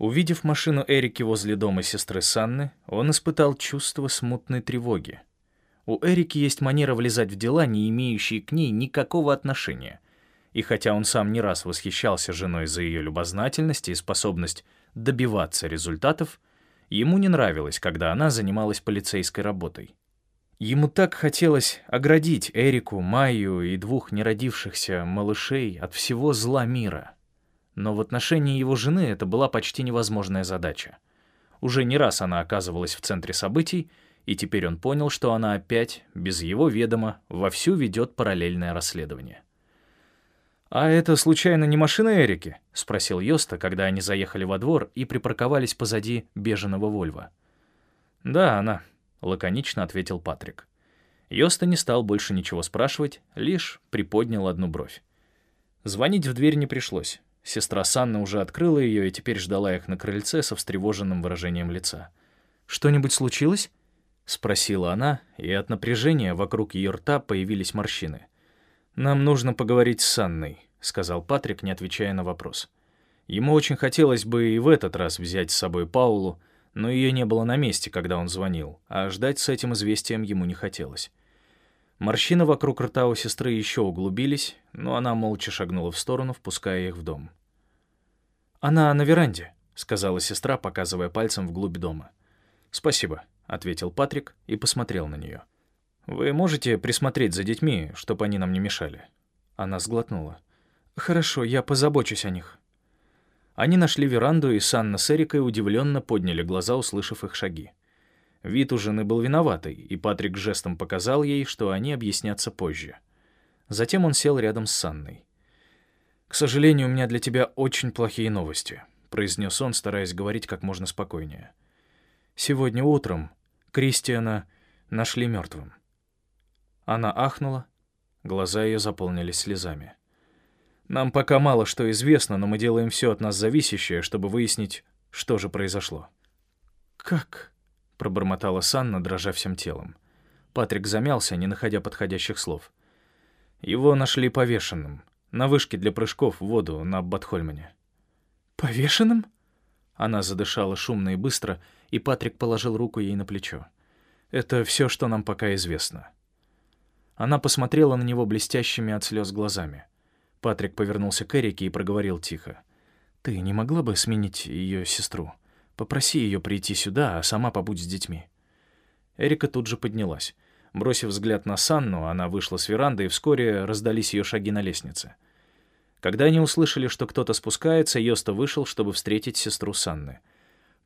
Увидев машину Эрики возле дома сестры Санны, он испытал чувство смутной тревоги. У Эрики есть манера влезать в дела, не имеющие к ней никакого отношения. И хотя он сам не раз восхищался женой за ее любознательность и способность добиваться результатов, ему не нравилось, когда она занималась полицейской работой. Ему так хотелось оградить Эрику, Майю и двух неродившихся малышей от всего зла мира. Но в отношении его жены это была почти невозможная задача. Уже не раз она оказывалась в центре событий, и теперь он понял, что она опять, без его ведома, вовсю ведет параллельное расследование. «А это, случайно, не машина Эрики?» — спросил Йоста, когда они заехали во двор и припарковались позади беженого Вольва. «Да, она», — лаконично ответил Патрик. Йоста не стал больше ничего спрашивать, лишь приподнял одну бровь. Звонить в дверь не пришлось. Сестра Санна уже открыла ее и теперь ждала их на крыльце со встревоженным выражением лица. «Что-нибудь случилось?» — спросила она, и от напряжения вокруг ее рта появились морщины. «Нам нужно поговорить с Санной», — сказал Патрик, не отвечая на вопрос. Ему очень хотелось бы и в этот раз взять с собой Паулу, но ее не было на месте, когда он звонил, а ждать с этим известием ему не хотелось. Морщины вокруг рта у сестры еще углубились, но она молча шагнула в сторону, впуская их в дом. «Она на веранде», — сказала сестра, показывая пальцем вглубь дома. «Спасибо», — ответил Патрик и посмотрел на нее. «Вы можете присмотреть за детьми, чтобы они нам не мешали?» Она сглотнула. «Хорошо, я позабочусь о них». Они нашли веранду, и Санна с Эрикой удивленно подняли глаза, услышав их шаги. Вид у жены был виноватый, и Патрик жестом показал ей, что они объяснятся позже. Затем он сел рядом с Санной. «К сожалению, у меня для тебя очень плохие новости», — произнес он, стараясь говорить как можно спокойнее. «Сегодня утром Кристиана нашли мертвым». Она ахнула, глаза ее заполнились слезами. Нам пока мало что известно, но мы делаем все от нас зависящее, чтобы выяснить, что же произошло». «Как?» — пробормотала Санна, дрожа всем телом. Патрик замялся, не находя подходящих слов. Его нашли повешенным, на вышке для прыжков в воду на Батхольмане. «Повешенным?» Она задышала шумно и быстро, и Патрик положил руку ей на плечо. «Это все, что нам пока известно». Она посмотрела на него блестящими от слез глазами. Патрик повернулся к Эрике и проговорил тихо. «Ты не могла бы сменить ее сестру? Попроси ее прийти сюда, а сама побудь с детьми». Эрика тут же поднялась. Бросив взгляд на Санну, она вышла с веранды, и вскоре раздались ее шаги на лестнице. Когда они услышали, что кто-то спускается, Йоста вышел, чтобы встретить сестру Санны.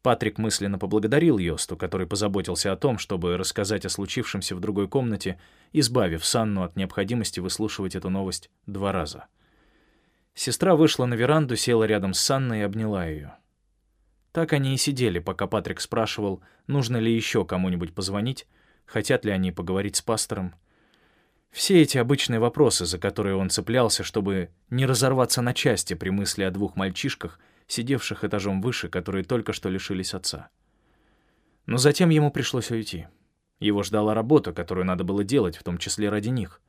Патрик мысленно поблагодарил Йосту, который позаботился о том, чтобы рассказать о случившемся в другой комнате, избавив Санну от необходимости выслушивать эту новость два раза. Сестра вышла на веранду, села рядом с Санной и обняла ее. Так они и сидели, пока Патрик спрашивал, нужно ли еще кому-нибудь позвонить, хотят ли они поговорить с пастором. Все эти обычные вопросы, за которые он цеплялся, чтобы не разорваться на части при мысли о двух мальчишках, сидевших этажом выше, которые только что лишились отца. Но затем ему пришлось уйти. Его ждала работа, которую надо было делать, в том числе ради них.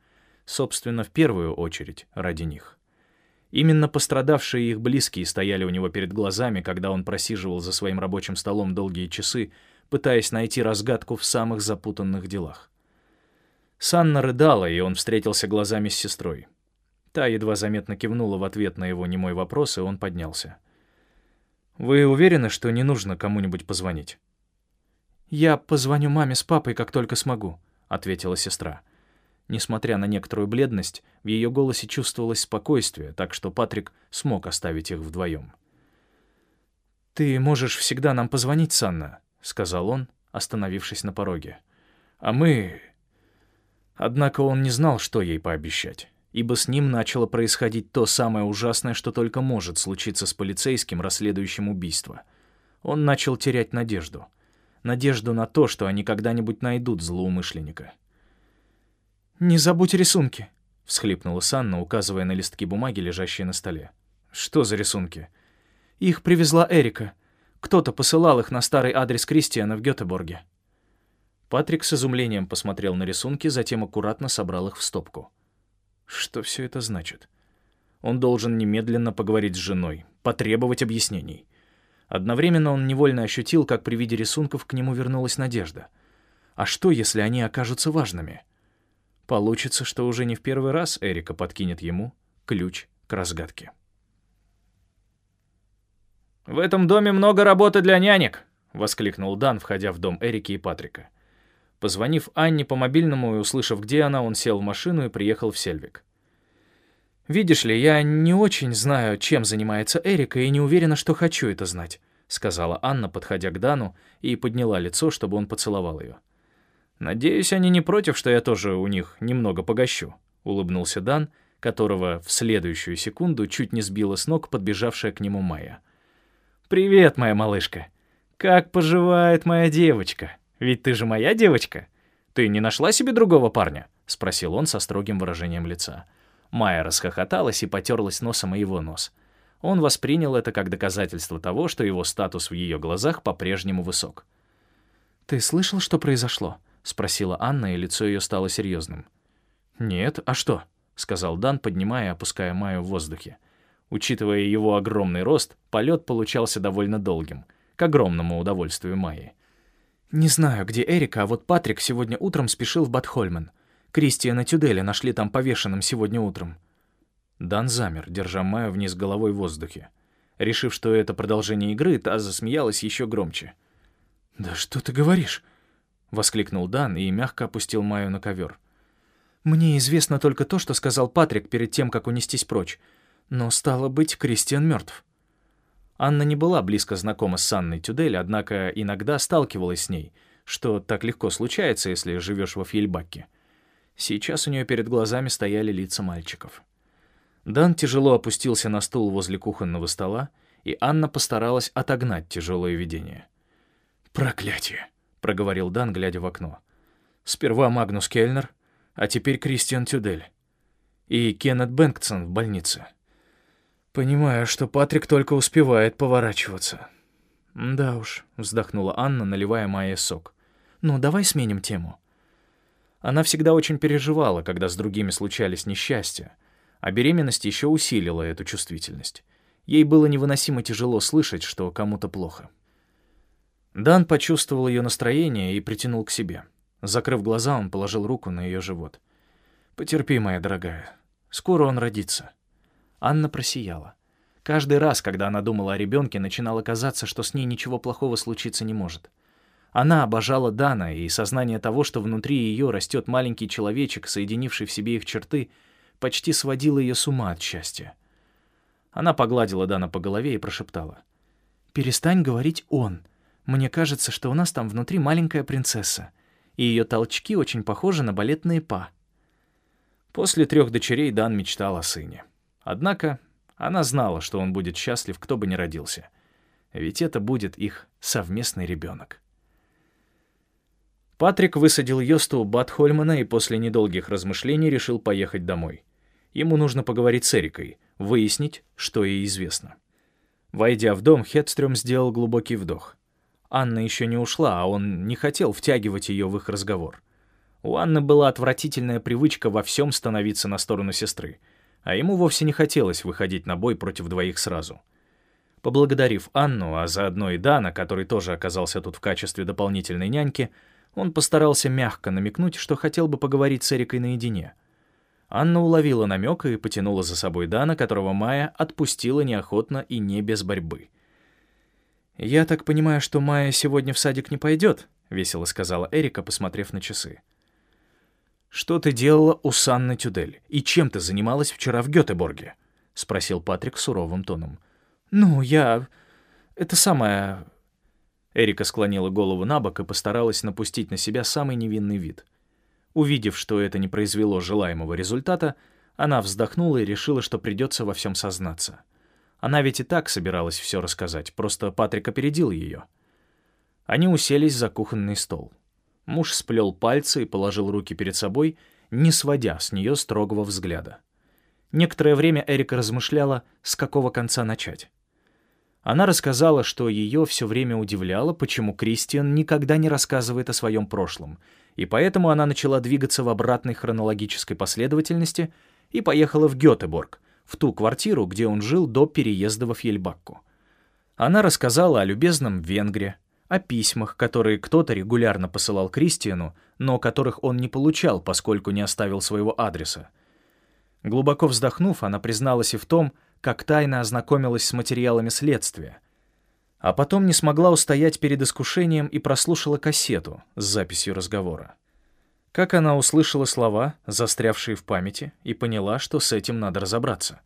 Собственно, в первую очередь ради них. Именно пострадавшие их близкие стояли у него перед глазами, когда он просиживал за своим рабочим столом долгие часы, пытаясь найти разгадку в самых запутанных делах. Санна рыдала, и он встретился глазами с сестрой. Та едва заметно кивнула в ответ на его немой вопрос, и он поднялся. «Вы уверены, что не нужно кому-нибудь позвонить?» «Я позвоню маме с папой, как только смогу», — ответила сестра. Несмотря на некоторую бледность, в ее голосе чувствовалось спокойствие, так что Патрик смог оставить их вдвоем. «Ты можешь всегда нам позвонить, Санна», — сказал он, остановившись на пороге. «А мы...» Однако он не знал, что ей пообещать, ибо с ним начало происходить то самое ужасное, что только может случиться с полицейским, расследующим убийство. Он начал терять надежду. Надежду на то, что они когда-нибудь найдут злоумышленника. «Не забудь рисунки», — всхлипнула Санна, указывая на листки бумаги, лежащие на столе. «Что за рисунки?» «Их привезла Эрика. Кто-то посылал их на старый адрес Кристиана в Гетеборге». Патрик с изумлением посмотрел на рисунки, затем аккуратно собрал их в стопку. Что все это значит? Он должен немедленно поговорить с женой, потребовать объяснений. Одновременно он невольно ощутил, как при виде рисунков к нему вернулась надежда. А что, если они окажутся важными? Получится, что уже не в первый раз Эрика подкинет ему ключ к разгадке. «В этом доме много работы для нянек!» — воскликнул Дан, входя в дом Эрики и Патрика. Позвонив Анне по мобильному и услышав, где она, он сел в машину и приехал в Сельвик. «Видишь ли, я не очень знаю, чем занимается Эрика, и не уверена, что хочу это знать», — сказала Анна, подходя к Дану, и подняла лицо, чтобы он поцеловал ее. «Надеюсь, они не против, что я тоже у них немного погощу», — улыбнулся Дан, которого в следующую секунду чуть не сбила с ног подбежавшая к нему Майя. «Привет, моя малышка. Как поживает моя девочка? Ведь ты же моя девочка. Ты не нашла себе другого парня?» — спросил он со строгим выражением лица. Майя расхохоталась и потерлась носом о его нос. Он воспринял это как доказательство того, что его статус в ее глазах по-прежнему высок. «Ты слышал, что произошло?» — спросила Анна, и лицо ее стало серьезным. «Нет, а что?» — сказал Дан, поднимая и опуская Майю в воздухе. Учитывая его огромный рост, полет получался довольно долгим, к огромному удовольствию Майи. «Не знаю, где Эрика, а вот Патрик сегодня утром спешил в Батхольмен. Кристиана Тюделя нашли там повешенным сегодня утром». Дан замер, держа Майю вниз головой в воздухе. Решив, что это продолжение игры, та засмеялась еще громче. «Да что ты говоришь?» — воскликнул Дан и мягко опустил Майю на ковер. «Мне известно только то, что сказал Патрик перед тем, как унестись прочь. Но, стало быть, Кристиан мертв. Анна не была близко знакома с Анной Тюдель, однако иногда сталкивалась с ней, что так легко случается, если живешь во Фьельбаке. Сейчас у нее перед глазами стояли лица мальчиков. Дан тяжело опустился на стул возле кухонного стола, и Анна постаралась отогнать тяжелое видение. «Проклятие!» — проговорил Дан, глядя в окно. «Сперва Магнус Кельнер, а теперь Кристиан Тюдель. И Кеннет Бэнксон в больнице. Понимаю, что Патрик только успевает поворачиваться». «Да уж», — вздохнула Анна, наливая Майе сок. «Ну, давай сменим тему». Она всегда очень переживала, когда с другими случались несчастья, а беременность еще усилила эту чувствительность. Ей было невыносимо тяжело слышать, что кому-то плохо. Дан почувствовал ее настроение и притянул к себе. Закрыв глаза, он положил руку на ее живот. «Потерпи, моя дорогая. Скоро он родится». Анна просияла. Каждый раз, когда она думала о ребенке, начинало казаться, что с ней ничего плохого случиться не может. Она обожала Дана, и сознание того, что внутри ее растет маленький человечек, соединивший в себе их черты, почти сводило ее с ума от счастья. Она погладила Дана по голове и прошептала. «Перестань говорить «он». Мне кажется, что у нас там внутри маленькая принцесса, и ее толчки очень похожи на балетные па». После трех дочерей Дан мечтал о сыне. Однако она знала, что он будет счастлив, кто бы ни родился. Ведь это будет их совместный ребенок. Патрик высадил Йосту Батхольмана и после недолгих размышлений решил поехать домой. Ему нужно поговорить с Эрикой, выяснить, что ей известно. Войдя в дом, Хедстрём сделал глубокий вдох. Анна еще не ушла, а он не хотел втягивать ее в их разговор. У Анны была отвратительная привычка во всем становиться на сторону сестры, а ему вовсе не хотелось выходить на бой против двоих сразу. Поблагодарив Анну, а заодно и Дана, который тоже оказался тут в качестве дополнительной няньки, он постарался мягко намекнуть, что хотел бы поговорить с Эрикой наедине. Анна уловила намек и потянула за собой Дана, которого Майя отпустила неохотно и не без борьбы. «Я так понимаю, что Майя сегодня в садик не пойдет», — весело сказала Эрика, посмотрев на часы. «Что ты делала у Санны Тюдель? И чем ты занималась вчера в Гётеборге?» — спросил Патрик суровым тоном. «Ну, я... Это самое... Эрика склонила голову на бок и постаралась напустить на себя самый невинный вид. Увидев, что это не произвело желаемого результата, она вздохнула и решила, что придется во всем сознаться. Она ведь и так собиралась все рассказать, просто Патрик опередил ее. Они уселись за кухонный стол. Муж сплел пальцы и положил руки перед собой, не сводя с нее строгого взгляда. Некоторое время Эрика размышляла, с какого конца начать. Она рассказала, что ее все время удивляло, почему Кристиан никогда не рассказывает о своем прошлом, и поэтому она начала двигаться в обратной хронологической последовательности и поехала в Гетеборг, в ту квартиру, где он жил до переезда во Фьельбакку. Она рассказала о любезном венгре, о письмах, которые кто-то регулярно посылал Кристиану, но которых он не получал, поскольку не оставил своего адреса. Глубоко вздохнув, она призналась и в том, как тайно ознакомилась с материалами следствия. А потом не смогла устоять перед искушением и прослушала кассету с записью разговора. Как она услышала слова, застрявшие в памяти, и поняла, что с этим надо разобраться.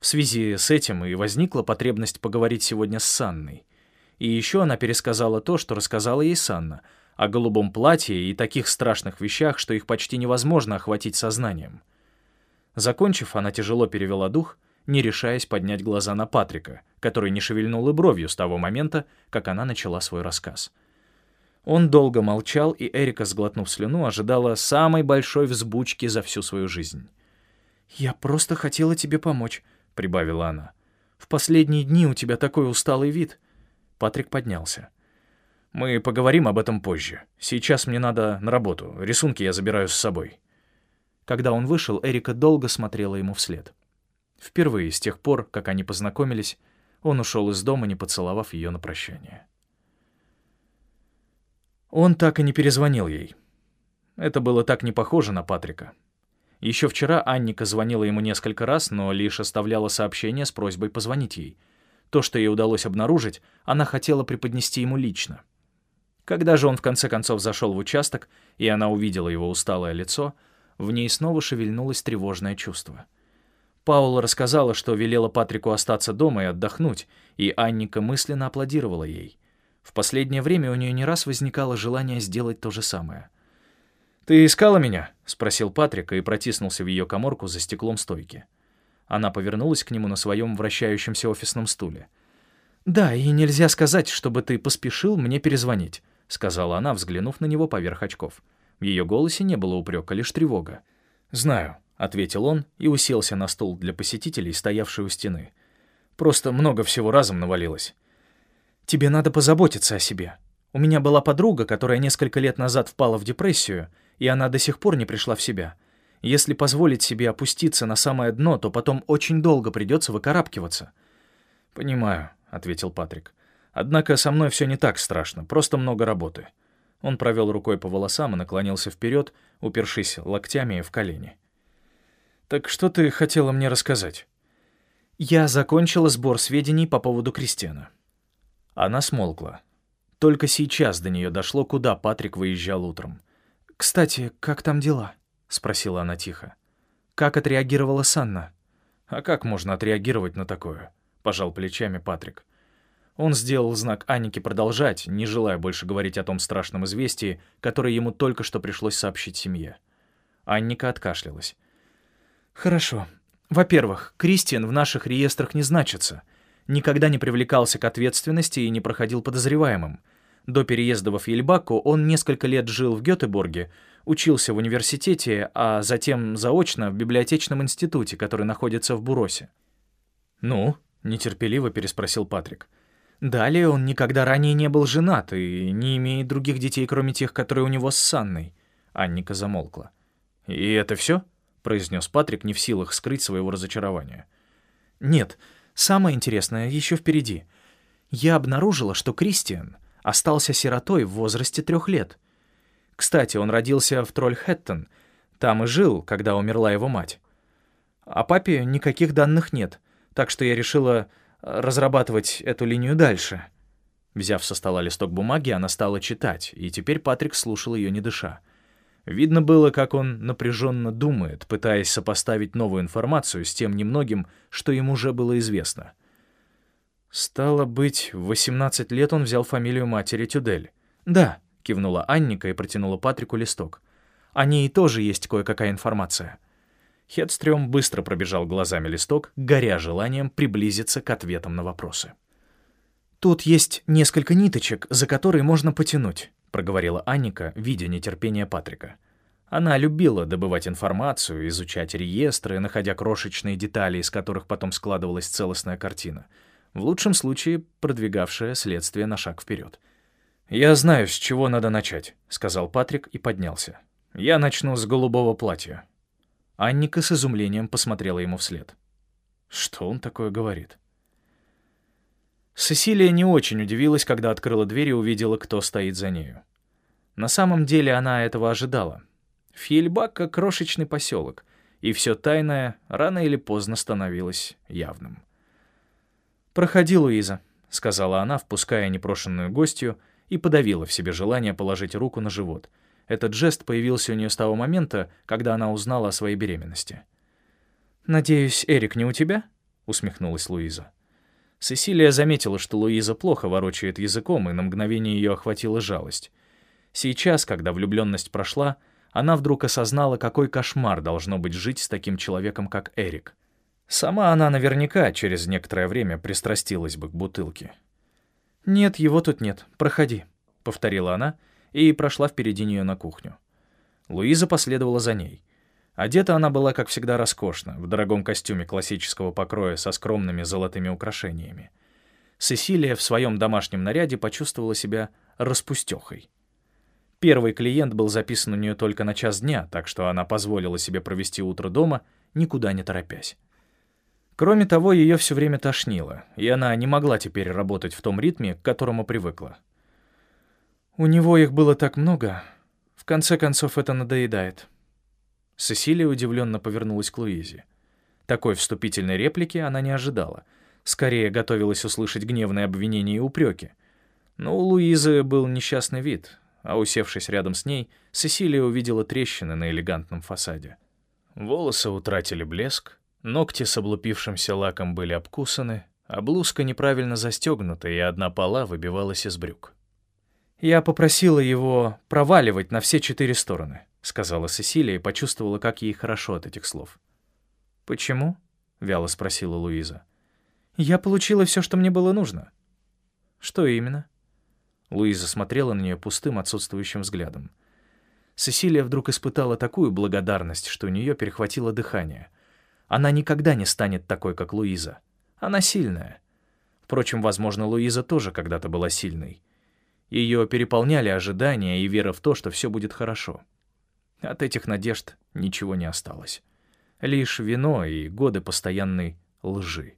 В связи с этим и возникла потребность поговорить сегодня с Санной. И еще она пересказала то, что рассказала ей Санна, о голубом платье и таких страшных вещах, что их почти невозможно охватить сознанием. Закончив, она тяжело перевела дух не решаясь поднять глаза на Патрика, который не шевельнул и бровью с того момента, как она начала свой рассказ. Он долго молчал, и Эрика, сглотнув слюну, ожидала самой большой взбучки за всю свою жизнь. «Я просто хотела тебе помочь», — прибавила она. «В последние дни у тебя такой усталый вид». Патрик поднялся. «Мы поговорим об этом позже. Сейчас мне надо на работу. Рисунки я забираю с собой». Когда он вышел, Эрика долго смотрела ему вслед. Впервые с тех пор, как они познакомились, он ушел из дома, не поцеловав ее на прощание. Он так и не перезвонил ей. Это было так не похоже на Патрика. Еще вчера Анника звонила ему несколько раз, но лишь оставляла сообщение с просьбой позвонить ей. То, что ей удалось обнаружить, она хотела преподнести ему лично. Когда же он в конце концов зашел в участок, и она увидела его усталое лицо, в ней снова шевельнулось тревожное чувство — Паула рассказала, что велела Патрику остаться дома и отдохнуть, и Анника мысленно аплодировала ей. В последнее время у нее не раз возникало желание сделать то же самое. «Ты искала меня?» — спросил Патрика и протиснулся в ее коморку за стеклом стойки. Она повернулась к нему на своем вращающемся офисном стуле. «Да, и нельзя сказать, чтобы ты поспешил мне перезвонить», — сказала она, взглянув на него поверх очков. В ее голосе не было упрека, лишь тревога. «Знаю. — ответил он и уселся на стул для посетителей, стоявший у стены. «Просто много всего разом навалилось». «Тебе надо позаботиться о себе. У меня была подруга, которая несколько лет назад впала в депрессию, и она до сих пор не пришла в себя. Если позволить себе опуститься на самое дно, то потом очень долго придется выкарабкиваться». «Понимаю», — ответил Патрик. «Однако со мной все не так страшно, просто много работы». Он провел рукой по волосам и наклонился вперед, упершись локтями в колени. «Так что ты хотела мне рассказать?» «Я закончила сбор сведений по поводу Кристиана». Она смолкла. Только сейчас до нее дошло, куда Патрик выезжал утром. «Кстати, как там дела?» — спросила она тихо. «Как отреагировала Санна?» «А как можно отреагировать на такое?» — пожал плечами Патрик. Он сделал знак Анике продолжать, не желая больше говорить о том страшном известии, которое ему только что пришлось сообщить семье. Анника откашлялась. Хорошо. Во-первых, Кристиан в наших реестрах не значится. Никогда не привлекался к ответственности и не проходил подозреваемым. До переезда во Фьельбаку он несколько лет жил в Гетеборге, учился в университете, а затем заочно в библиотечном институте, который находится в Буросе. «Ну?» — нетерпеливо переспросил Патрик. «Далее он никогда ранее не был женат и не имеет других детей, кроме тех, которые у него с Санной». Анника замолкла. «И это все?» произнес Патрик, не в силах скрыть своего разочарования. «Нет, самое интересное еще впереди. Я обнаружила, что Кристиан остался сиротой в возрасте трех лет. Кстати, он родился в Трольхэттон, там и жил, когда умерла его мать. О папе никаких данных нет, так что я решила разрабатывать эту линию дальше». Взяв со стола листок бумаги, она стала читать, и теперь Патрик слушал ее не дыша. Видно было, как он напряженно думает, пытаясь сопоставить новую информацию с тем немногим, что ему уже было известно. «Стало быть, в 18 лет он взял фамилию матери Тюдель». «Да», — кивнула Анника и протянула Патрику листок. «О ней тоже есть кое-какая информация». Хедстрём быстро пробежал глазами листок, горя желанием приблизиться к ответам на вопросы. «Тут есть несколько ниточек, за которые можно потянуть проговорила Анника, видя нетерпение Патрика. Она любила добывать информацию, изучать реестры, находя крошечные детали, из которых потом складывалась целостная картина. В лучшем случае продвигавшая следствие на шаг вперед. «Я знаю, с чего надо начать», — сказал Патрик и поднялся. «Я начну с голубого платья». Анника с изумлением посмотрела ему вслед. Что он такое говорит? Сесилия не очень удивилась, когда открыла дверь и увидела, кто стоит за нею. На самом деле она этого ожидала. Фьельбакка — крошечный поселок, и все тайное рано или поздно становилось явным. «Проходи, Луиза», — сказала она, впуская непрошенную гостью, и подавила в себе желание положить руку на живот. Этот жест появился у нее с того момента, когда она узнала о своей беременности. «Надеюсь, Эрик не у тебя?» — усмехнулась Луиза. Сесилия заметила, что Луиза плохо ворочает языком, и на мгновение ее охватила жалость. Сейчас, когда влюбленность прошла, она вдруг осознала, какой кошмар должно быть жить с таким человеком, как Эрик. Сама она наверняка через некоторое время пристрастилась бы к бутылке. «Нет, его тут нет. Проходи», — повторила она и прошла впереди нее на кухню. Луиза последовала за ней. Одета она была, как всегда, роскошно, в дорогом костюме классического покроя со скромными золотыми украшениями. Сесилия в своем домашнем наряде почувствовала себя распустехой. Первый клиент был записан у нее только на час дня, так что она позволила себе провести утро дома, никуда не торопясь. Кроме того, ее все время тошнило, и она не могла теперь работать в том ритме, к которому привыкла. У него их было так много. В конце концов, это надоедает. Сесилия удивленно повернулась к Луизе. Такой вступительной реплики она не ожидала. Скорее готовилась услышать гневные обвинения и упреки. Но у Луизы был несчастный вид, а усевшись рядом с ней, Сесилия увидела трещины на элегантном фасаде. Волосы утратили блеск, ногти с облупившимся лаком были обкусаны, а блузка неправильно застегнута, и одна пола выбивалась из брюк. «Я попросила его проваливать на все четыре стороны», — сказала Сесилия и почувствовала, как ей хорошо от этих слов. «Почему?» — вяло спросила Луиза. «Я получила все, что мне было нужно». «Что именно?» Луиза смотрела на нее пустым, отсутствующим взглядом. Сесилия вдруг испытала такую благодарность, что у нее перехватило дыхание. Она никогда не станет такой, как Луиза. Она сильная. Впрочем, возможно, Луиза тоже когда-то была сильной. Ее переполняли ожидания и вера в то, что все будет хорошо. От этих надежд ничего не осталось. Лишь вино и годы постоянной лжи.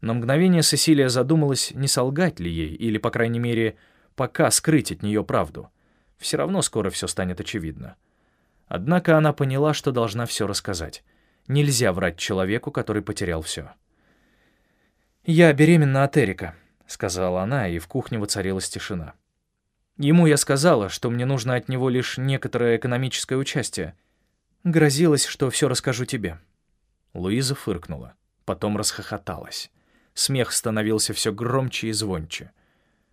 На мгновение Сесилия задумалась, не солгать ли ей, или, по крайней мере, пока скрыть от нее правду. Все равно скоро все станет очевидно. Однако она поняла, что должна все рассказать. Нельзя врать человеку, который потерял все. «Я беременна от Эрика», — сказала она, и в кухне воцарилась тишина. Ему я сказала, что мне нужно от него лишь некоторое экономическое участие. Грозилась, что все расскажу тебе. Луиза фыркнула, потом расхохоталась. Смех становился все громче и звонче.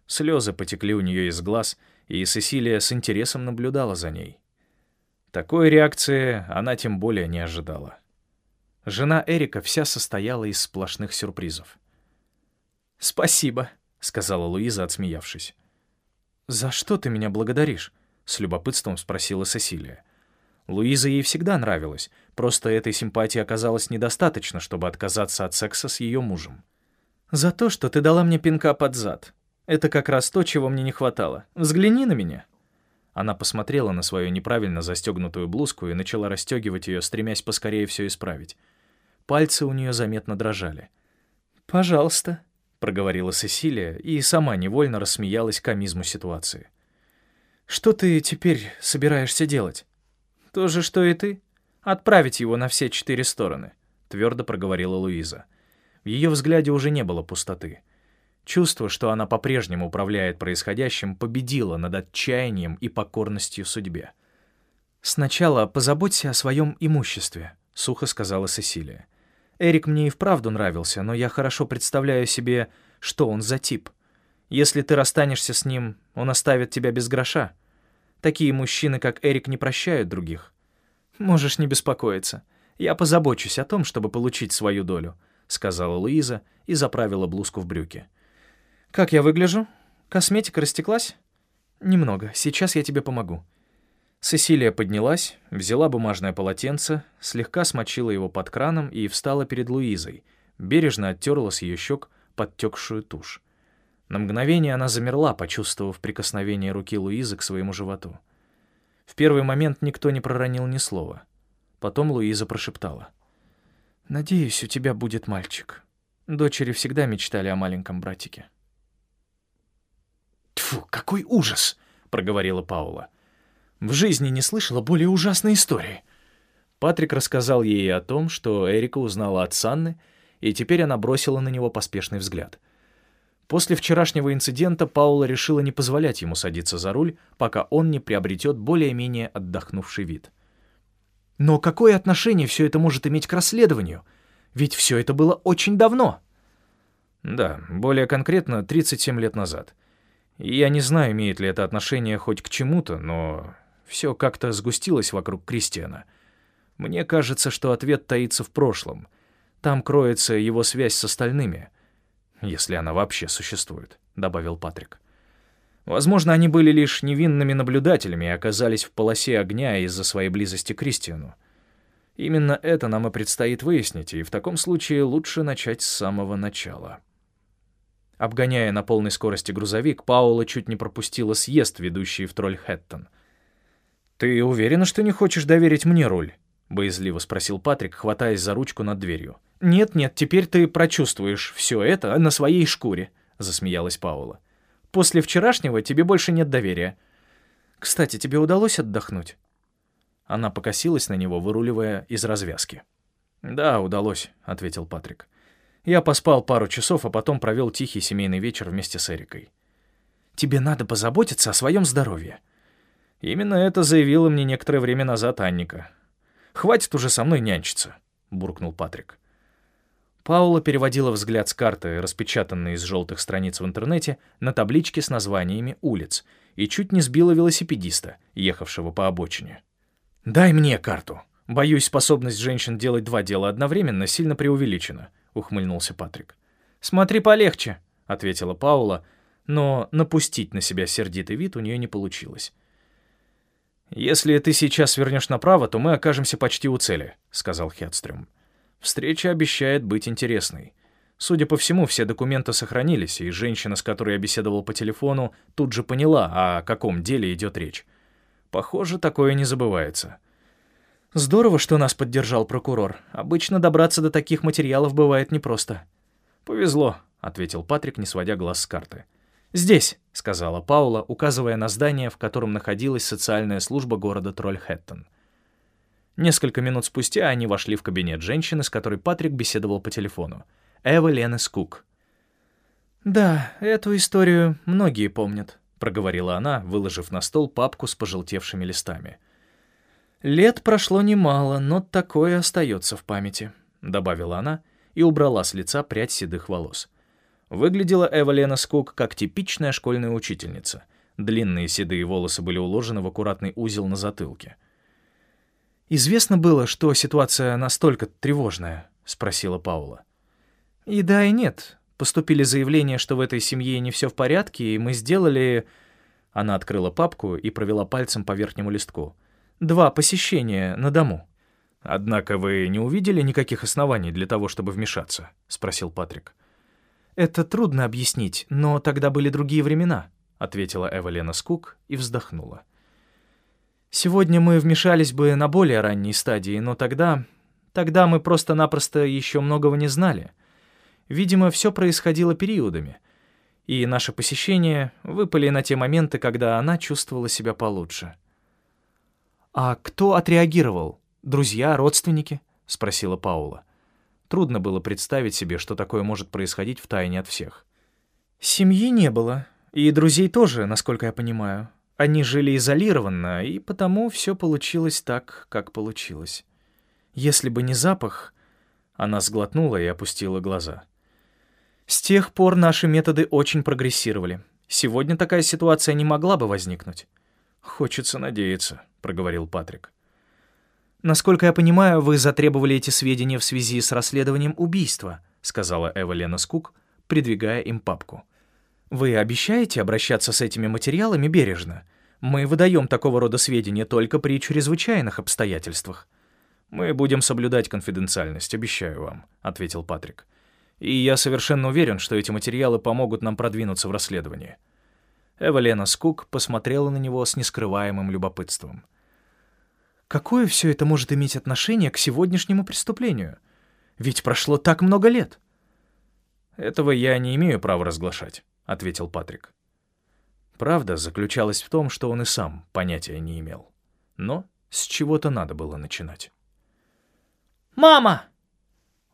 Слезы потекли у нее из глаз, и Сесилия с интересом наблюдала за ней. Такой реакции она тем более не ожидала. Жена Эрика вся состояла из сплошных сюрпризов. «Спасибо», — сказала Луиза, отсмеявшись. «За что ты меня благодаришь?» — с любопытством спросила Сесилия. Луиза ей всегда нравилась, просто этой симпатии оказалось недостаточно, чтобы отказаться от секса с ее мужем. «За то, что ты дала мне пинка под зад. Это как раз то, чего мне не хватало. Взгляни на меня». Она посмотрела на свою неправильно застегнутую блузку и начала расстегивать ее, стремясь поскорее все исправить. Пальцы у нее заметно дрожали. «Пожалуйста», — проговорила Сесилия и сама невольно рассмеялась комизму ситуации. «Что ты теперь собираешься делать?» «То же, что и ты. Отправить его на все четыре стороны», — твердо проговорила Луиза. В ее взгляде уже не было пустоты. Чувство, что она по-прежнему управляет происходящим, победило над отчаянием и покорностью судьбе. «Сначала позаботься о своем имуществе», — сухо сказала Сесилия. «Эрик мне и вправду нравился, но я хорошо представляю себе, что он за тип. Если ты расстанешься с ним, он оставит тебя без гроша. Такие мужчины, как Эрик, не прощают других. Можешь не беспокоиться. Я позабочусь о том, чтобы получить свою долю. — сказала Луиза и заправила блузку в брюки. «Как я выгляжу? Косметика растеклась?» «Немного. Сейчас я тебе помогу». Сесилия поднялась, взяла бумажное полотенце, слегка смочила его под краном и встала перед Луизой, бережно оттерла с ее щек подтекшую тушь. На мгновение она замерла, почувствовав прикосновение руки Луизы к своему животу. В первый момент никто не проронил ни слова. Потом Луиза прошептала. «Надеюсь, у тебя будет мальчик». Дочери всегда мечтали о маленьком братике. «Тьфу, какой ужас!» — проговорила Паула. «В жизни не слышала более ужасной истории». Патрик рассказал ей о том, что Эрика узнала от Санны, и теперь она бросила на него поспешный взгляд. После вчерашнего инцидента Паула решила не позволять ему садиться за руль, пока он не приобретет более-менее отдохнувший вид. «Но какое отношение все это может иметь к расследованию? Ведь все это было очень давно». «Да, более конкретно, 37 лет назад. Я не знаю, имеет ли это отношение хоть к чему-то, но все как-то сгустилось вокруг Кристиана. Мне кажется, что ответ таится в прошлом. Там кроется его связь с остальными» если она вообще существует», — добавил Патрик. Возможно, они были лишь невинными наблюдателями и оказались в полосе огня из-за своей близости к Кристиану. Именно это нам и предстоит выяснить, и в таком случае лучше начать с самого начала. Обгоняя на полной скорости грузовик, Паула чуть не пропустила съезд, ведущий в Тролль-Хэттон. «Ты уверена, что не хочешь доверить мне руль?» — боязливо спросил Патрик, хватаясь за ручку над дверью. «Нет-нет, теперь ты прочувствуешь все это на своей шкуре», — засмеялась Паула. «После вчерашнего тебе больше нет доверия. Кстати, тебе удалось отдохнуть?» Она покосилась на него, выруливая из развязки. «Да, удалось», — ответил Патрик. «Я поспал пару часов, а потом провел тихий семейный вечер вместе с Эрикой». «Тебе надо позаботиться о своем здоровье». Именно это заявила мне некоторое время назад Анника. «Хватит уже со мной нянчиться», — буркнул Патрик. Паула переводила взгляд с карты, распечатанной из желтых страниц в интернете, на таблички с названиями улиц, и чуть не сбила велосипедиста, ехавшего по обочине. «Дай мне карту. Боюсь, способность женщин делать два дела одновременно сильно преувеличена», — ухмыльнулся Патрик. «Смотри полегче», — ответила Паула, но напустить на себя сердитый вид у нее не получилось. «Если ты сейчас свернешь направо, то мы окажемся почти у цели», — сказал Хедстрюм. Встреча обещает быть интересной. Судя по всему, все документы сохранились, и женщина, с которой я беседовал по телефону, тут же поняла, о каком деле идет речь. Похоже, такое не забывается. Здорово, что нас поддержал прокурор. Обычно добраться до таких материалов бывает непросто. Повезло, ответил Патрик, не сводя глаз с карты. «Здесь», — сказала Паула, указывая на здание, в котором находилась социальная служба города Трольхэттон. Несколько минут спустя они вошли в кабинет женщины, с которой Патрик беседовал по телефону. Эва Лены Скук. «Да, эту историю многие помнят», — проговорила она, выложив на стол папку с пожелтевшими листами. «Лет прошло немало, но такое остается в памяти», — добавила она и убрала с лица прядь седых волос. Выглядела Эва Лена Скук как типичная школьная учительница. Длинные седые волосы были уложены в аккуратный узел на затылке — «Известно было, что ситуация настолько тревожная?» — спросила Паула. «И да, и нет. Поступили заявления, что в этой семье не все в порядке, и мы сделали...» Она открыла папку и провела пальцем по верхнему листку. «Два посещения на дому». «Однако вы не увидели никаких оснований для того, чтобы вмешаться?» — спросил Патрик. «Это трудно объяснить, но тогда были другие времена», — ответила Эвелена Скук и вздохнула. Сегодня мы вмешались бы на более ранней стадии, но тогда... Тогда мы просто-напросто еще многого не знали. Видимо, все происходило периодами. И наши посещения выпали на те моменты, когда она чувствовала себя получше. «А кто отреагировал? Друзья, родственники?» — спросила Паула. Трудно было представить себе, что такое может происходить в тайне от всех. «Семьи не было. И друзей тоже, насколько я понимаю. Они жили изолированно, и потому все получилось так, как получилось. Если бы не запах... Она сглотнула и опустила глаза. С тех пор наши методы очень прогрессировали. Сегодня такая ситуация не могла бы возникнуть. «Хочется надеяться», — проговорил Патрик. «Насколько я понимаю, вы затребовали эти сведения в связи с расследованием убийства», — сказала Эва Лена Скук, придвигая им папку. Вы обещаете обращаться с этими материалами бережно? Мы выдаем такого рода сведения только при чрезвычайных обстоятельствах». «Мы будем соблюдать конфиденциальность, обещаю вам», — ответил Патрик. «И я совершенно уверен, что эти материалы помогут нам продвинуться в расследовании». Эвелена Скук посмотрела на него с нескрываемым любопытством. «Какое все это может иметь отношение к сегодняшнему преступлению? Ведь прошло так много лет». «Этого я не имею права разглашать», — ответил Патрик. Правда заключалась в том, что он и сам понятия не имел. Но с чего-то надо было начинать. «Мама!»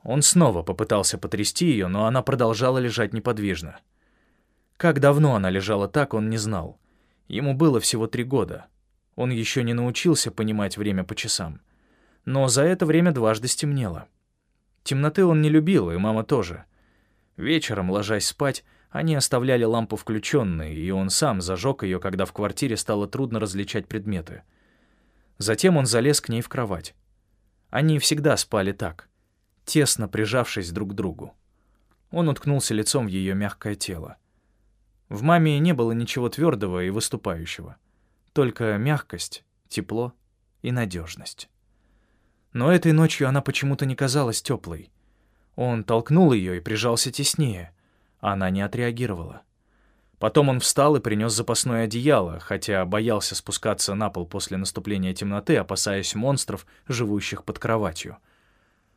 Он снова попытался потрясти ее, но она продолжала лежать неподвижно. Как давно она лежала так, он не знал. Ему было всего три года. Он еще не научился понимать время по часам. Но за это время дважды стемнело. Темноты он не любил, и мама тоже. Вечером, ложась спать, они оставляли лампу включенной, и он сам зажег ее, когда в квартире стало трудно различать предметы. Затем он залез к ней в кровать. Они всегда спали так, тесно прижавшись друг к другу. Он уткнулся лицом в ее мягкое тело. В маме не было ничего твердого и выступающего, только мягкость, тепло и надежность. Но этой ночью она почему-то не казалась теплой. Он толкнул ее и прижался теснее, она не отреагировала. Потом он встал и принес запасное одеяло, хотя боялся спускаться на пол после наступления темноты, опасаясь монстров, живущих под кроватью.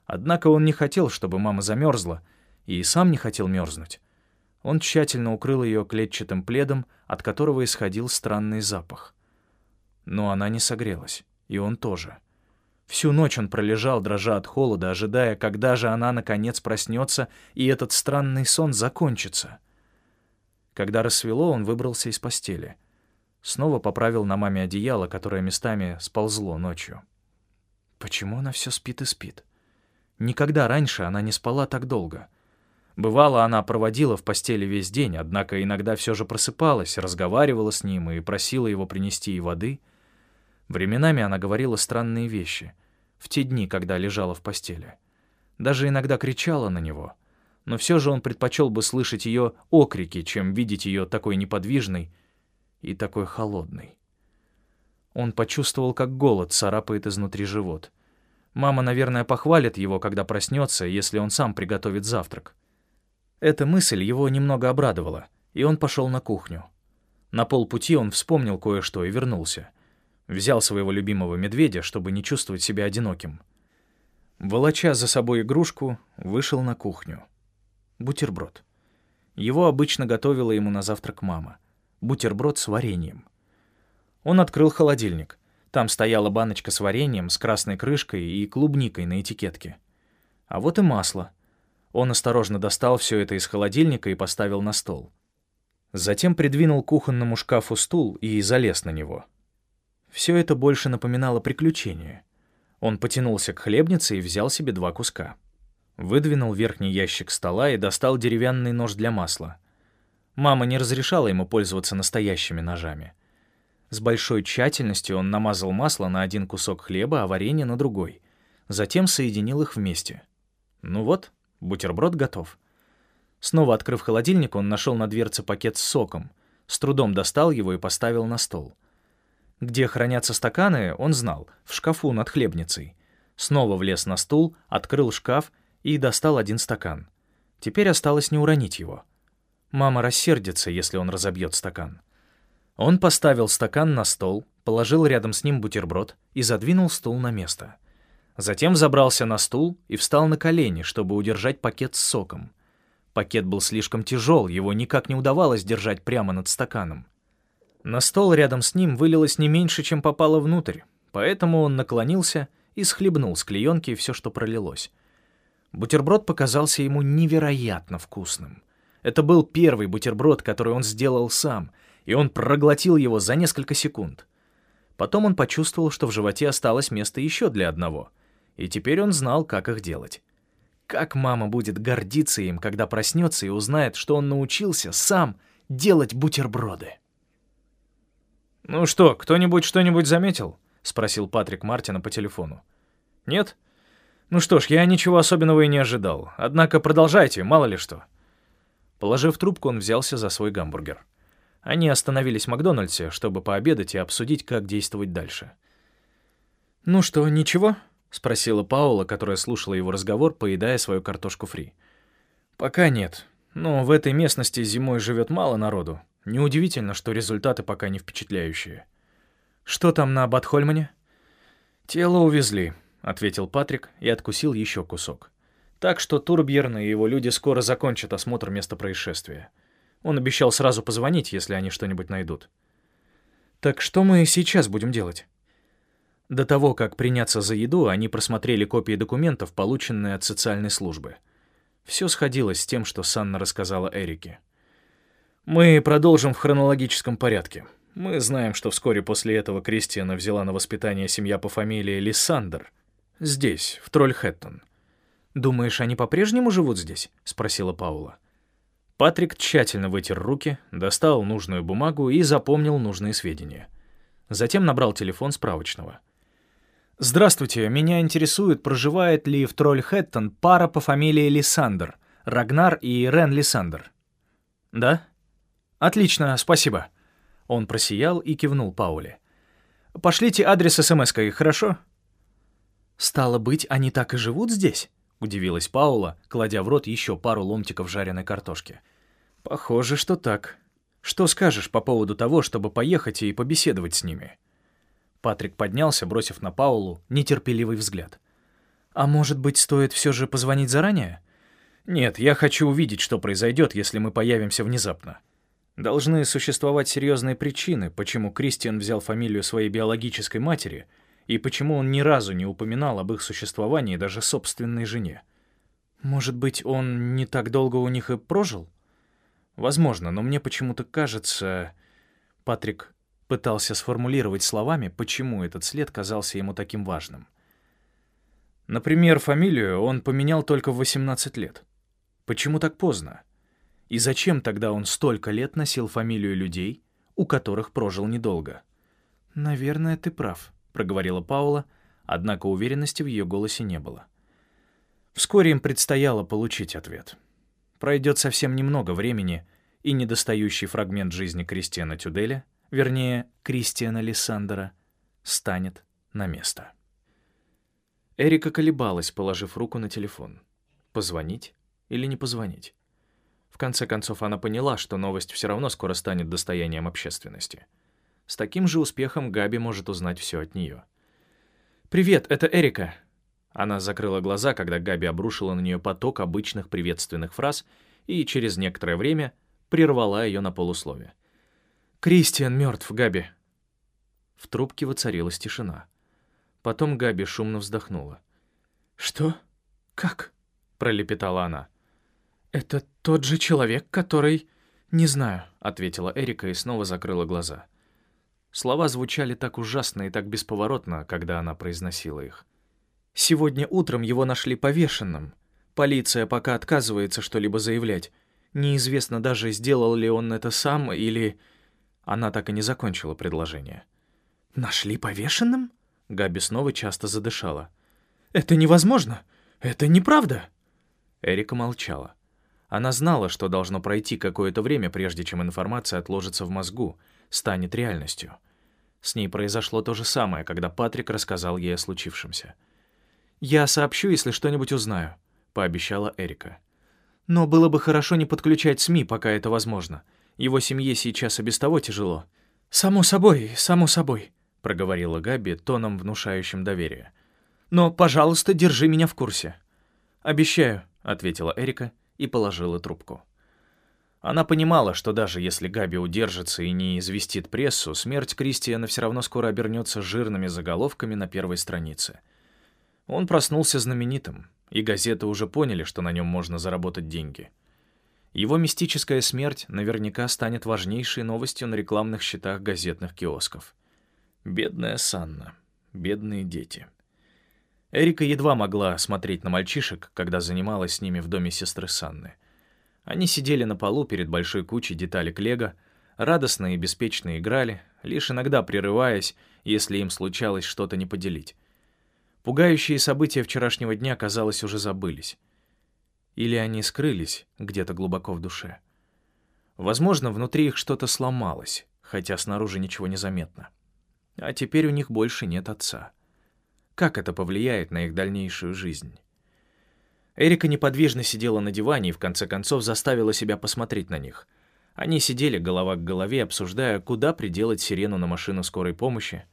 Однако он не хотел, чтобы мама замерзла, и сам не хотел мерзнуть. Он тщательно укрыл ее клетчатым пледом, от которого исходил странный запах. Но она не согрелась, и он тоже. Всю ночь он пролежал, дрожа от холода, ожидая, когда же она, наконец, проснется, и этот странный сон закончится. Когда рассвело, он выбрался из постели. Снова поправил на маме одеяло, которое местами сползло ночью. Почему она все спит и спит? Никогда раньше она не спала так долго. Бывало, она проводила в постели весь день, однако иногда все же просыпалась, разговаривала с ним и просила его принести ей воды. Временами она говорила странные вещи, в те дни, когда лежала в постели. Даже иногда кричала на него — но все же он предпочел бы слышать ее окрики, чем видеть ее такой неподвижной и такой холодной. Он почувствовал, как голод царапает изнутри живот. Мама, наверное, похвалит его, когда проснется, если он сам приготовит завтрак. Эта мысль его немного обрадовала, и он пошел на кухню. На полпути он вспомнил кое-что и вернулся. Взял своего любимого медведя, чтобы не чувствовать себя одиноким. Волоча за собой игрушку, вышел на кухню бутерброд. Его обычно готовила ему на завтрак мама. Бутерброд с вареньем. Он открыл холодильник. Там стояла баночка с вареньем, с красной крышкой и клубникой на этикетке. А вот и масло. Он осторожно достал все это из холодильника и поставил на стол. Затем придвинул кухонному шкафу стул и залез на него. Все это больше напоминало приключение. Он потянулся к хлебнице и взял себе два куска. Выдвинул верхний ящик стола и достал деревянный нож для масла. Мама не разрешала ему пользоваться настоящими ножами. С большой тщательностью он намазал масло на один кусок хлеба, а варенье на другой. Затем соединил их вместе. Ну вот, бутерброд готов. Снова открыв холодильник, он нашел на дверце пакет с соком, с трудом достал его и поставил на стол. Где хранятся стаканы, он знал, в шкафу над хлебницей. Снова влез на стул, открыл шкаф и достал один стакан. Теперь осталось не уронить его. Мама рассердится, если он разобьет стакан. Он поставил стакан на стол, положил рядом с ним бутерброд и задвинул стул на место. Затем забрался на стул и встал на колени, чтобы удержать пакет с соком. Пакет был слишком тяжел, его никак не удавалось держать прямо над стаканом. На стол рядом с ним вылилось не меньше, чем попало внутрь, поэтому он наклонился и схлебнул с клеенки все, что пролилось. Бутерброд показался ему невероятно вкусным. Это был первый бутерброд, который он сделал сам, и он проглотил его за несколько секунд. Потом он почувствовал, что в животе осталось место еще для одного, и теперь он знал, как их делать. Как мама будет гордиться им, когда проснется и узнает, что он научился сам делать бутерброды. «Ну что, кто-нибудь что-нибудь заметил?» — спросил Патрик Мартина по телефону. «Нет? Ну что ж, я ничего особенного и не ожидал. Однако продолжайте, мало ли что. Положив трубку, он взялся за свой гамбургер. Они остановились в Макдональдсе, чтобы пообедать и обсудить, как действовать дальше. «Ну что, ничего?» — спросила Паула, которая слушала его разговор, поедая свою картошку фри. «Пока нет. Но в этой местности зимой живет мало народу. Неудивительно, что результаты пока не впечатляющие. Что там на Батхольмане?» «Тело увезли», ответил Патрик и откусил еще кусок. Так что Турбьерн и его люди скоро закончат осмотр места происшествия. Он обещал сразу позвонить, если они что-нибудь найдут. Так что мы сейчас будем делать? До того, как приняться за еду, они просмотрели копии документов, полученные от социальной службы. Все сходилось с тем, что Санна рассказала Эрике. Мы продолжим в хронологическом порядке. Мы знаем, что вскоре после этого Кристиана взяла на воспитание семья по фамилии Лиссандер. Здесь, в Трольхэттон. «Думаешь, они по-прежнему живут здесь?» — спросила Паула. Патрик тщательно вытер руки, достал нужную бумагу и запомнил нужные сведения. Затем набрал телефон справочного. «Здравствуйте, меня интересует, проживает ли в Трольхэттон пара по фамилии Лиссандер, Рагнар и Рен Лиссандер». «Да?» «Отлично, спасибо». Он просиял и кивнул Пауле. «Пошлите адрес смс-кой, хорошо?» «Стало быть, они так и живут здесь?» — удивилась Паула, кладя в рот еще пару ломтиков жареной картошки. «Похоже, что так. Что скажешь по поводу того, чтобы поехать и побеседовать с ними?» Патрик поднялся, бросив на Паулу нетерпеливый взгляд. «А может быть, стоит все же позвонить заранее?» «Нет, я хочу увидеть, что произойдет, если мы появимся внезапно. Должны существовать серьезные причины, почему Кристиан взял фамилию своей биологической матери — и почему он ни разу не упоминал об их существовании даже собственной жене. Может быть, он не так долго у них и прожил? Возможно, но мне почему-то кажется... Патрик пытался сформулировать словами, почему этот след казался ему таким важным. Например, фамилию он поменял только в 18 лет. Почему так поздно? И зачем тогда он столько лет носил фамилию людей, у которых прожил недолго? «Наверное, ты прав», проговорила Паула, однако уверенности в ее голосе не было. Вскоре им предстояло получить ответ. Пройдет совсем немного времени, и недостающий фрагмент жизни Кристиана Тюделя, вернее, Кристиана Лиссандера, станет на место. Эрика колебалась, положив руку на телефон. Позвонить или не позвонить? В конце концов, она поняла, что новость все равно скоро станет достоянием общественности. С таким же успехом Габи может узнать все от нее. «Привет, это Эрика». Она закрыла глаза, когда Габи обрушила на нее поток обычных приветственных фраз и через некоторое время прервала ее на полуслове. «Кристиан мертв, Габи». В трубке воцарилась тишина. Потом Габи шумно вздохнула. «Что? Как?» — пролепетала она. «Это тот же человек, который...» «Не знаю», — ответила Эрика и снова закрыла глаза. Слова звучали так ужасно и так бесповоротно, когда она произносила их. «Сегодня утром его нашли повешенным. Полиция пока отказывается что-либо заявлять. Неизвестно даже, сделал ли он это сам или...» Она так и не закончила предложение. «Нашли повешенным?» Габи снова часто задышала. «Это невозможно! Это неправда!» Эрика молчала. Она знала, что должно пройти какое-то время, прежде чем информация отложится в мозгу, станет реальностью. С ней произошло то же самое, когда Патрик рассказал ей о случившемся. «Я сообщу, если что-нибудь узнаю», — пообещала Эрика. «Но было бы хорошо не подключать СМИ, пока это возможно. Его семье сейчас и без того тяжело». «Само собой, само собой», — проговорила Габи тоном, внушающим доверие. «Но, пожалуйста, держи меня в курсе». «Обещаю», — ответила Эрика и положила трубку. Она понимала, что даже если Габи удержится и не известит прессу, смерть Кристиана все равно скоро обернется жирными заголовками на первой странице. Он проснулся знаменитым, и газеты уже поняли, что на нем можно заработать деньги. Его мистическая смерть наверняка станет важнейшей новостью на рекламных счетах газетных киосков. Бедная Санна, бедные дети. Эрика едва могла смотреть на мальчишек, когда занималась с ними в доме сестры Санны — они сидели на полу перед большой кучей деталек лего, радостно и беспечно играли, лишь иногда прерываясь, если им случалось что-то не поделить. Пугающие события вчерашнего дня, казалось, уже забылись. Или они скрылись где-то глубоко в душе. Возможно, внутри их что-то сломалось, хотя снаружи ничего не заметно. А теперь у них больше нет отца. Как это повлияет на их дальнейшую жизнь? Эрика неподвижно сидела на диване и в конце концов заставила себя посмотреть на них. Они сидели голова к голове, обсуждая, куда приделать сирену на машину скорой помощи.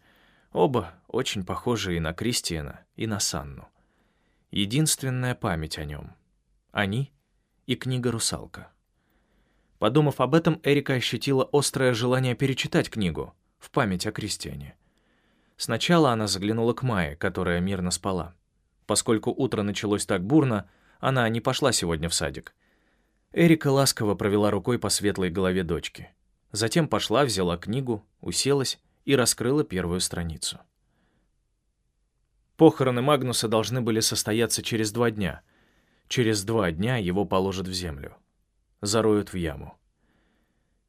Оба очень похожие и на Кристиана, и на Санну. Единственная память о нем. Они и книга «Русалка». Подумав об этом, Эрика ощутила острое желание перечитать книгу в память о Кристиане. Сначала она заглянула к Майе, которая мирно спала. Поскольку утро началось так бурно, она не пошла сегодня в садик. Эрика ласково провела рукой по светлой голове дочки. Затем пошла, взяла книгу, уселась и раскрыла первую страницу. Похороны Магнуса должны были состояться через два дня. Через два дня его положат в землю. Зароют в яму.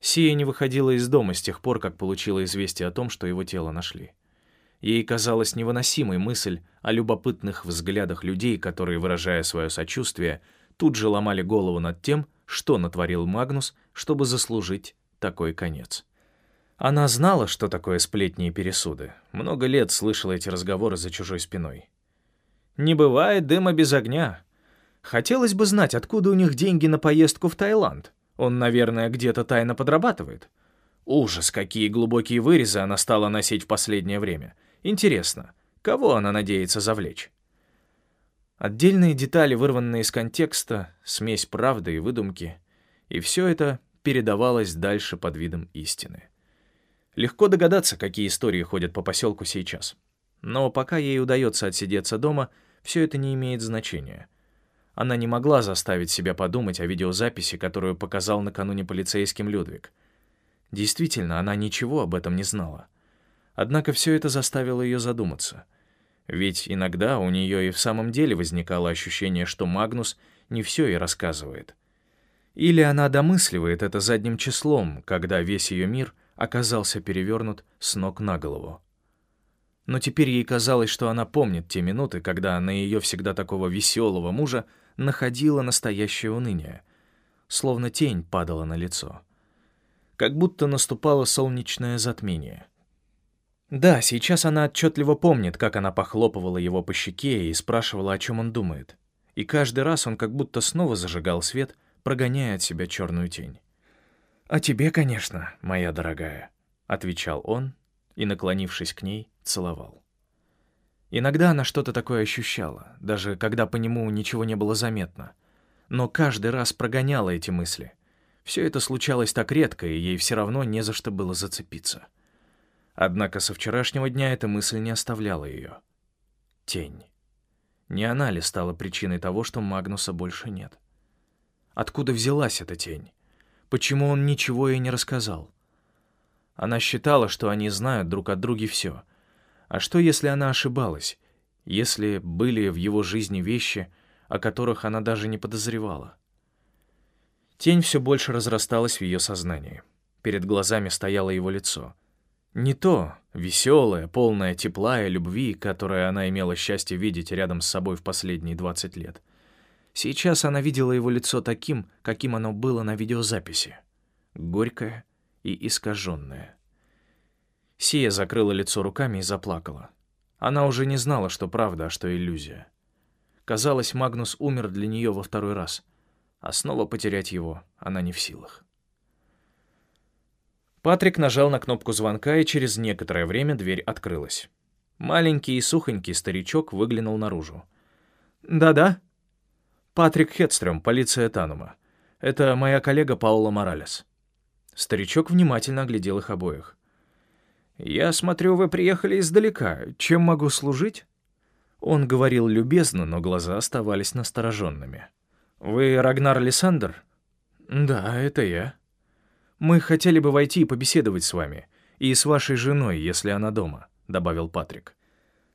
Сия не выходила из дома с тех пор, как получила известие о том, что его тело нашли. Ей казалась невыносимой мысль о любопытных взглядах людей, которые, выражая свое сочувствие, тут же ломали голову над тем, что натворил Магнус, чтобы заслужить такой конец. Она знала, что такое сплетни и пересуды. Много лет слышала эти разговоры за чужой спиной. «Не бывает дыма без огня». Хотелось бы знать, откуда у них деньги на поездку в Таиланд. Он, наверное, где-то тайно подрабатывает. Ужас, какие глубокие вырезы она стала носить в последнее время. Интересно, кого она надеется завлечь? Отдельные детали, вырванные из контекста, смесь правды и выдумки. И все это передавалось дальше под видом истины. Легко догадаться, какие истории ходят по поселку сейчас. Но пока ей удается отсидеться дома, все это не имеет значения. Она не могла заставить себя подумать о видеозаписи, которую показал накануне полицейским Людвиг. Действительно, она ничего об этом не знала. Однако все это заставило ее задуматься. Ведь иногда у нее и в самом деле возникало ощущение, что Магнус не все ей рассказывает. Или она домысливает это задним числом, когда весь ее мир — оказался перевернут с ног на голову. Но теперь ей казалось, что она помнит те минуты, когда на ее всегда такого веселого мужа находила настоящее уныние, словно тень падала на лицо. Как будто наступало солнечное затмение. Да, сейчас она отчетливо помнит, как она похлопывала его по щеке и спрашивала, о чем он думает. И каждый раз он как будто снова зажигал свет, прогоняя от себя черную тень. «А тебе, конечно, моя дорогая», — отвечал он и, наклонившись к ней, целовал. Иногда она что-то такое ощущала, даже когда по нему ничего не было заметно. Но каждый раз прогоняла эти мысли. Все это случалось так редко, и ей все равно не за что было зацепиться. Однако со вчерашнего дня эта мысль не оставляла ее. Тень. Не она ли стала причиной того, что Магнуса больше нет? Откуда взялась эта тень? Почему он ничего ей не рассказал? Она считала, что они знают друг от друга все. А что, если она ошибалась? Если были в его жизни вещи, о которых она даже не подозревала? Тень все больше разрасталась в ее сознании. Перед глазами стояло его лицо. Не то веселое, полное тепла и любви, которое она имела счастье видеть рядом с собой в последние 20 лет — Сейчас она видела его лицо таким, каким оно было на видеозаписи. Горькое и искаженное. Сия закрыла лицо руками и заплакала. Она уже не знала, что правда, а что иллюзия. Казалось, Магнус умер для нее во второй раз, а снова потерять его она не в силах. Патрик нажал на кнопку звонка, и через некоторое время дверь открылась. Маленький и сухонький старичок выглянул наружу. «Да-да», «Патрик Хедстрём, полиция Танума. Это моя коллега Паула Моралес». Старичок внимательно оглядел их обоих. «Я смотрю, вы приехали издалека. Чем могу служить?» Он говорил любезно, но глаза оставались настороженными. «Вы Рагнар Лиссандр?» «Да, это я. Мы хотели бы войти и побеседовать с вами. И с вашей женой, если она дома», — добавил Патрик.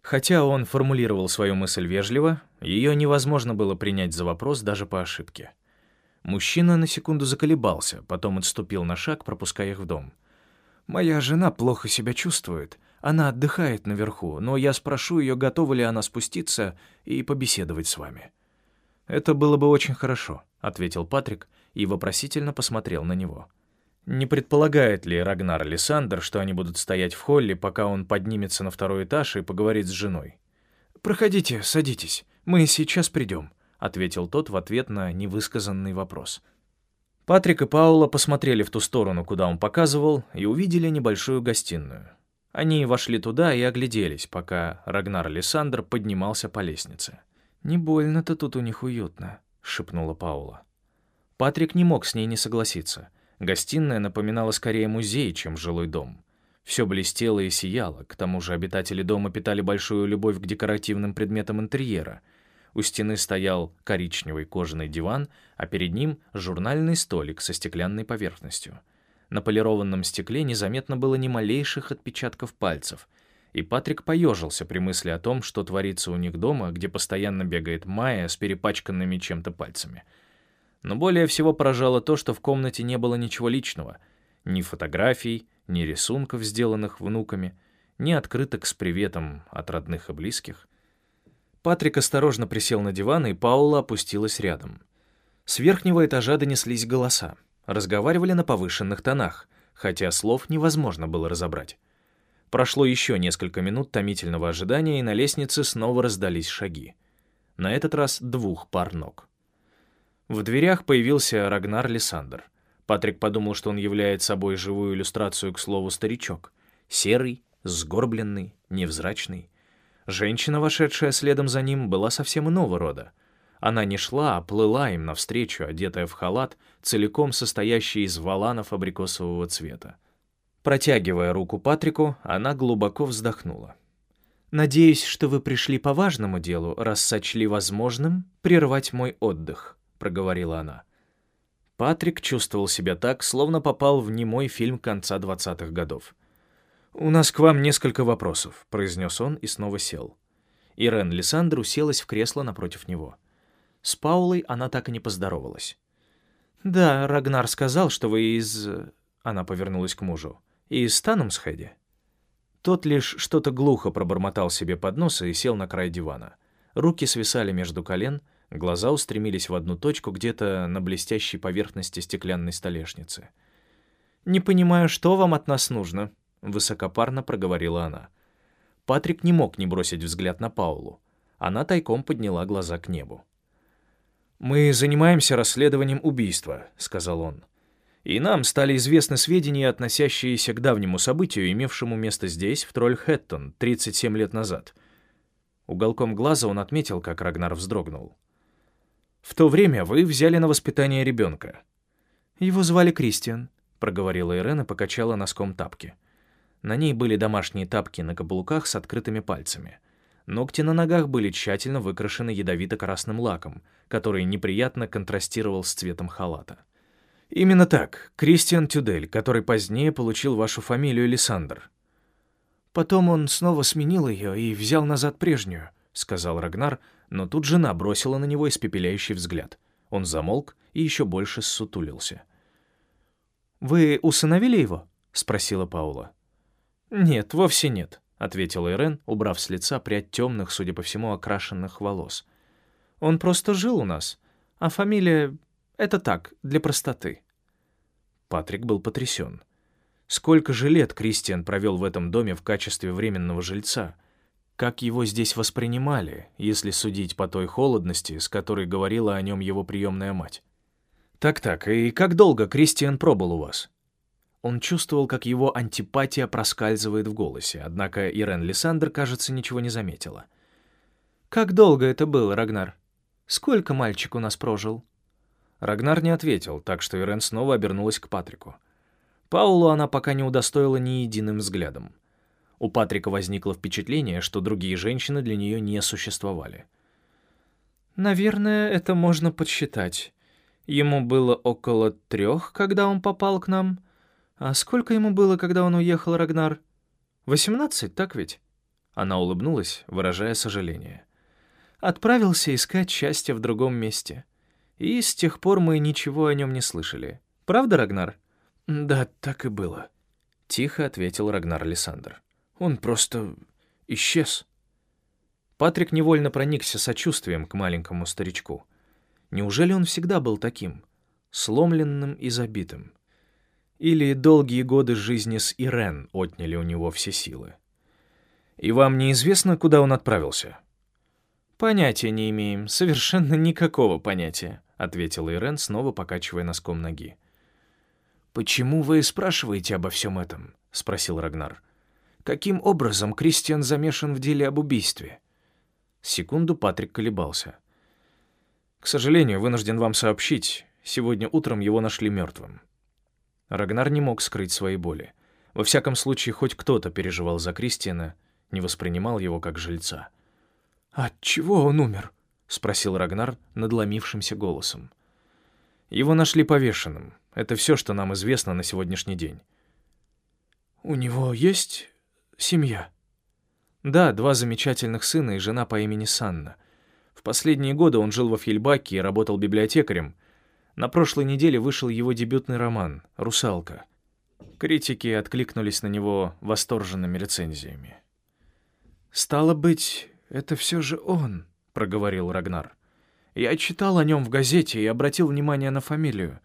Хотя он формулировал свою мысль вежливо, ее невозможно было принять за вопрос даже по ошибке. Мужчина на секунду заколебался, потом отступил на шаг, пропуская их в дом. «Моя жена плохо себя чувствует. Она отдыхает наверху, но я спрошу ее, готова ли она спуститься и побеседовать с вами». «Это было бы очень хорошо», — ответил Патрик и вопросительно посмотрел на него. Не предполагает ли Рагнар Лиссандр, что они будут стоять в холле, пока он поднимется на второй этаж и поговорит с женой? «Проходите, садитесь. Мы сейчас придем», — ответил тот в ответ на невысказанный вопрос. Патрик и Паула посмотрели в ту сторону, куда он показывал, и увидели небольшую гостиную. Они вошли туда и огляделись, пока Рагнар Лиссандр поднимался по лестнице. «Не больно-то тут у них уютно», — шепнула Паула. Патрик не мог с ней не согласиться. Гостиная напоминала скорее музей, чем жилой дом. Все блестело и сияло, к тому же обитатели дома питали большую любовь к декоративным предметам интерьера. У стены стоял коричневый кожаный диван, а перед ним журнальный столик со стеклянной поверхностью. На полированном стекле незаметно было ни малейших отпечатков пальцев, и Патрик поежился при мысли о том, что творится у них дома, где постоянно бегает Майя с перепачканными чем-то пальцами. Но более всего поражало то, что в комнате не было ничего личного, ни фотографий, ни рисунков, сделанных внуками, ни открыток с приветом от родных и близких. Патрик осторожно присел на диван, и Паула опустилась рядом. С верхнего этажа донеслись голоса. Разговаривали на повышенных тонах, хотя слов невозможно было разобрать. Прошло еще несколько минут томительного ожидания, и на лестнице снова раздались шаги. На этот раз двух пар ног. В дверях появился Рагнар Лисандр. Патрик подумал, что он является собой живую иллюстрацию к слову «старичок». Серый, сгорбленный, невзрачный. Женщина, вошедшая следом за ним, была совсем иного рода. Она не шла, а плыла им навстречу, одетая в халат, целиком состоящий из валанов абрикосового цвета. Протягивая руку Патрику, она глубоко вздохнула. «Надеюсь, что вы пришли по важному делу, раз сочли возможным прервать мой отдых», — проговорила она. Патрик чувствовал себя так, словно попал в немой фильм конца 20-х годов. «У нас к вам несколько вопросов», — произнес он и снова сел. Ирен Лиссандр уселась в кресло напротив него. С Паулой она так и не поздоровалась. «Да, Рагнар сказал, что вы из...» Она повернулась к мужу. «Из Танумсхеде?» Тот лишь что-то глухо пробормотал себе под нос и сел на край дивана. Руки свисали между колен — Глаза устремились в одну точку где-то на блестящей поверхности стеклянной столешницы. «Не понимаю, что вам от нас нужно», — высокопарно проговорила она. Патрик не мог не бросить взгляд на Паулу. Она тайком подняла глаза к небу. «Мы занимаемся расследованием убийства», — сказал он. «И нам стали известны сведения, относящиеся к давнему событию, имевшему место здесь, в Тролль-Хэттон, 37 лет назад». Уголком глаза он отметил, как Рагнар вздрогнул. В то время вы взяли на воспитание ребенка. Его звали Кристиан, проговорила Ирена покачала носком тапки. На ней были домашние тапки на каблуках с открытыми пальцами. Ногти на ногах были тщательно выкрашены ядовито-красным лаком, который неприятно контрастировал с цветом халата. «Именно так, Кристиан Тюдель, который позднее получил вашу фамилию Лиссандр». «Потом он снова сменил ее и взял назад прежнюю», — сказал Рагнар, но тут жена бросила на него испепеляющий взгляд. Он замолк и еще больше ссутулился. «Вы усыновили его?» — спросила Паула. «Нет, вовсе нет», — ответила Ирен, убрав с лица прядь темных, судя по всему, окрашенных волос. «Он просто жил у нас, а фамилия — это так, для простоты». Патрик был потрясен. Сколько же лет Кристиан провел в этом доме в качестве временного жильца — как его здесь воспринимали, если судить по той холодности, с которой говорила о нем его приемная мать. «Так-так, и как долго Кристиан пробыл у вас?» Он чувствовал, как его антипатия проскальзывает в голосе, однако Ирен Лиссандр, кажется, ничего не заметила. «Как долго это было, Рагнар? Сколько мальчик у нас прожил?» Рагнар не ответил, так что Ирен снова обернулась к Патрику. Паулу она пока не удостоила ни единым взглядом. У Патрика возникло впечатление, что другие женщины для нее не существовали. «Наверное, это можно подсчитать. Ему было около трех, когда он попал к нам. А сколько ему было, когда он уехал, Рагнар? Восемнадцать, так ведь?» Она улыбнулась, выражая сожаление. «Отправился искать счастье в другом месте. И с тех пор мы ничего о нем не слышали. Правда, Рагнар?» «Да, так и было», — тихо ответил Рагнар Лиссандр. Он просто исчез. Патрик невольно проникся сочувствием к маленькому старичку. Неужели он всегда был таким, сломленным и забитым? Или долгие годы жизни с Ирен отняли у него все силы? И вам неизвестно, куда он отправился? Понятия не имеем, совершенно никакого понятия, ответила Ирен, снова покачивая носком ноги. Почему вы спрашиваете обо всем этом? спросил Рагнар. Каким образом Кристиан замешан в деле об убийстве? Секунду Патрик колебался. «К сожалению, вынужден вам сообщить, сегодня утром его нашли мертвым». Рагнар не мог скрыть своей боли. Во всяком случае, хоть кто-то переживал за Кристиана, не воспринимал его как жильца. «От чего он умер?» — спросил Рагнар надломившимся голосом. «Его нашли повешенным. Это все, что нам известно на сегодняшний день». «У него есть семья?» «Да, два замечательных сына и жена по имени Санна. В последние годы он жил во Фельбаке и работал библиотекарем. На прошлой неделе вышел его дебютный роман «Русалка». Критики откликнулись на него восторженными рецензиями. «Стало быть, это все же он», — проговорил Рагнар. «Я читал о нем в газете и обратил внимание на фамилию,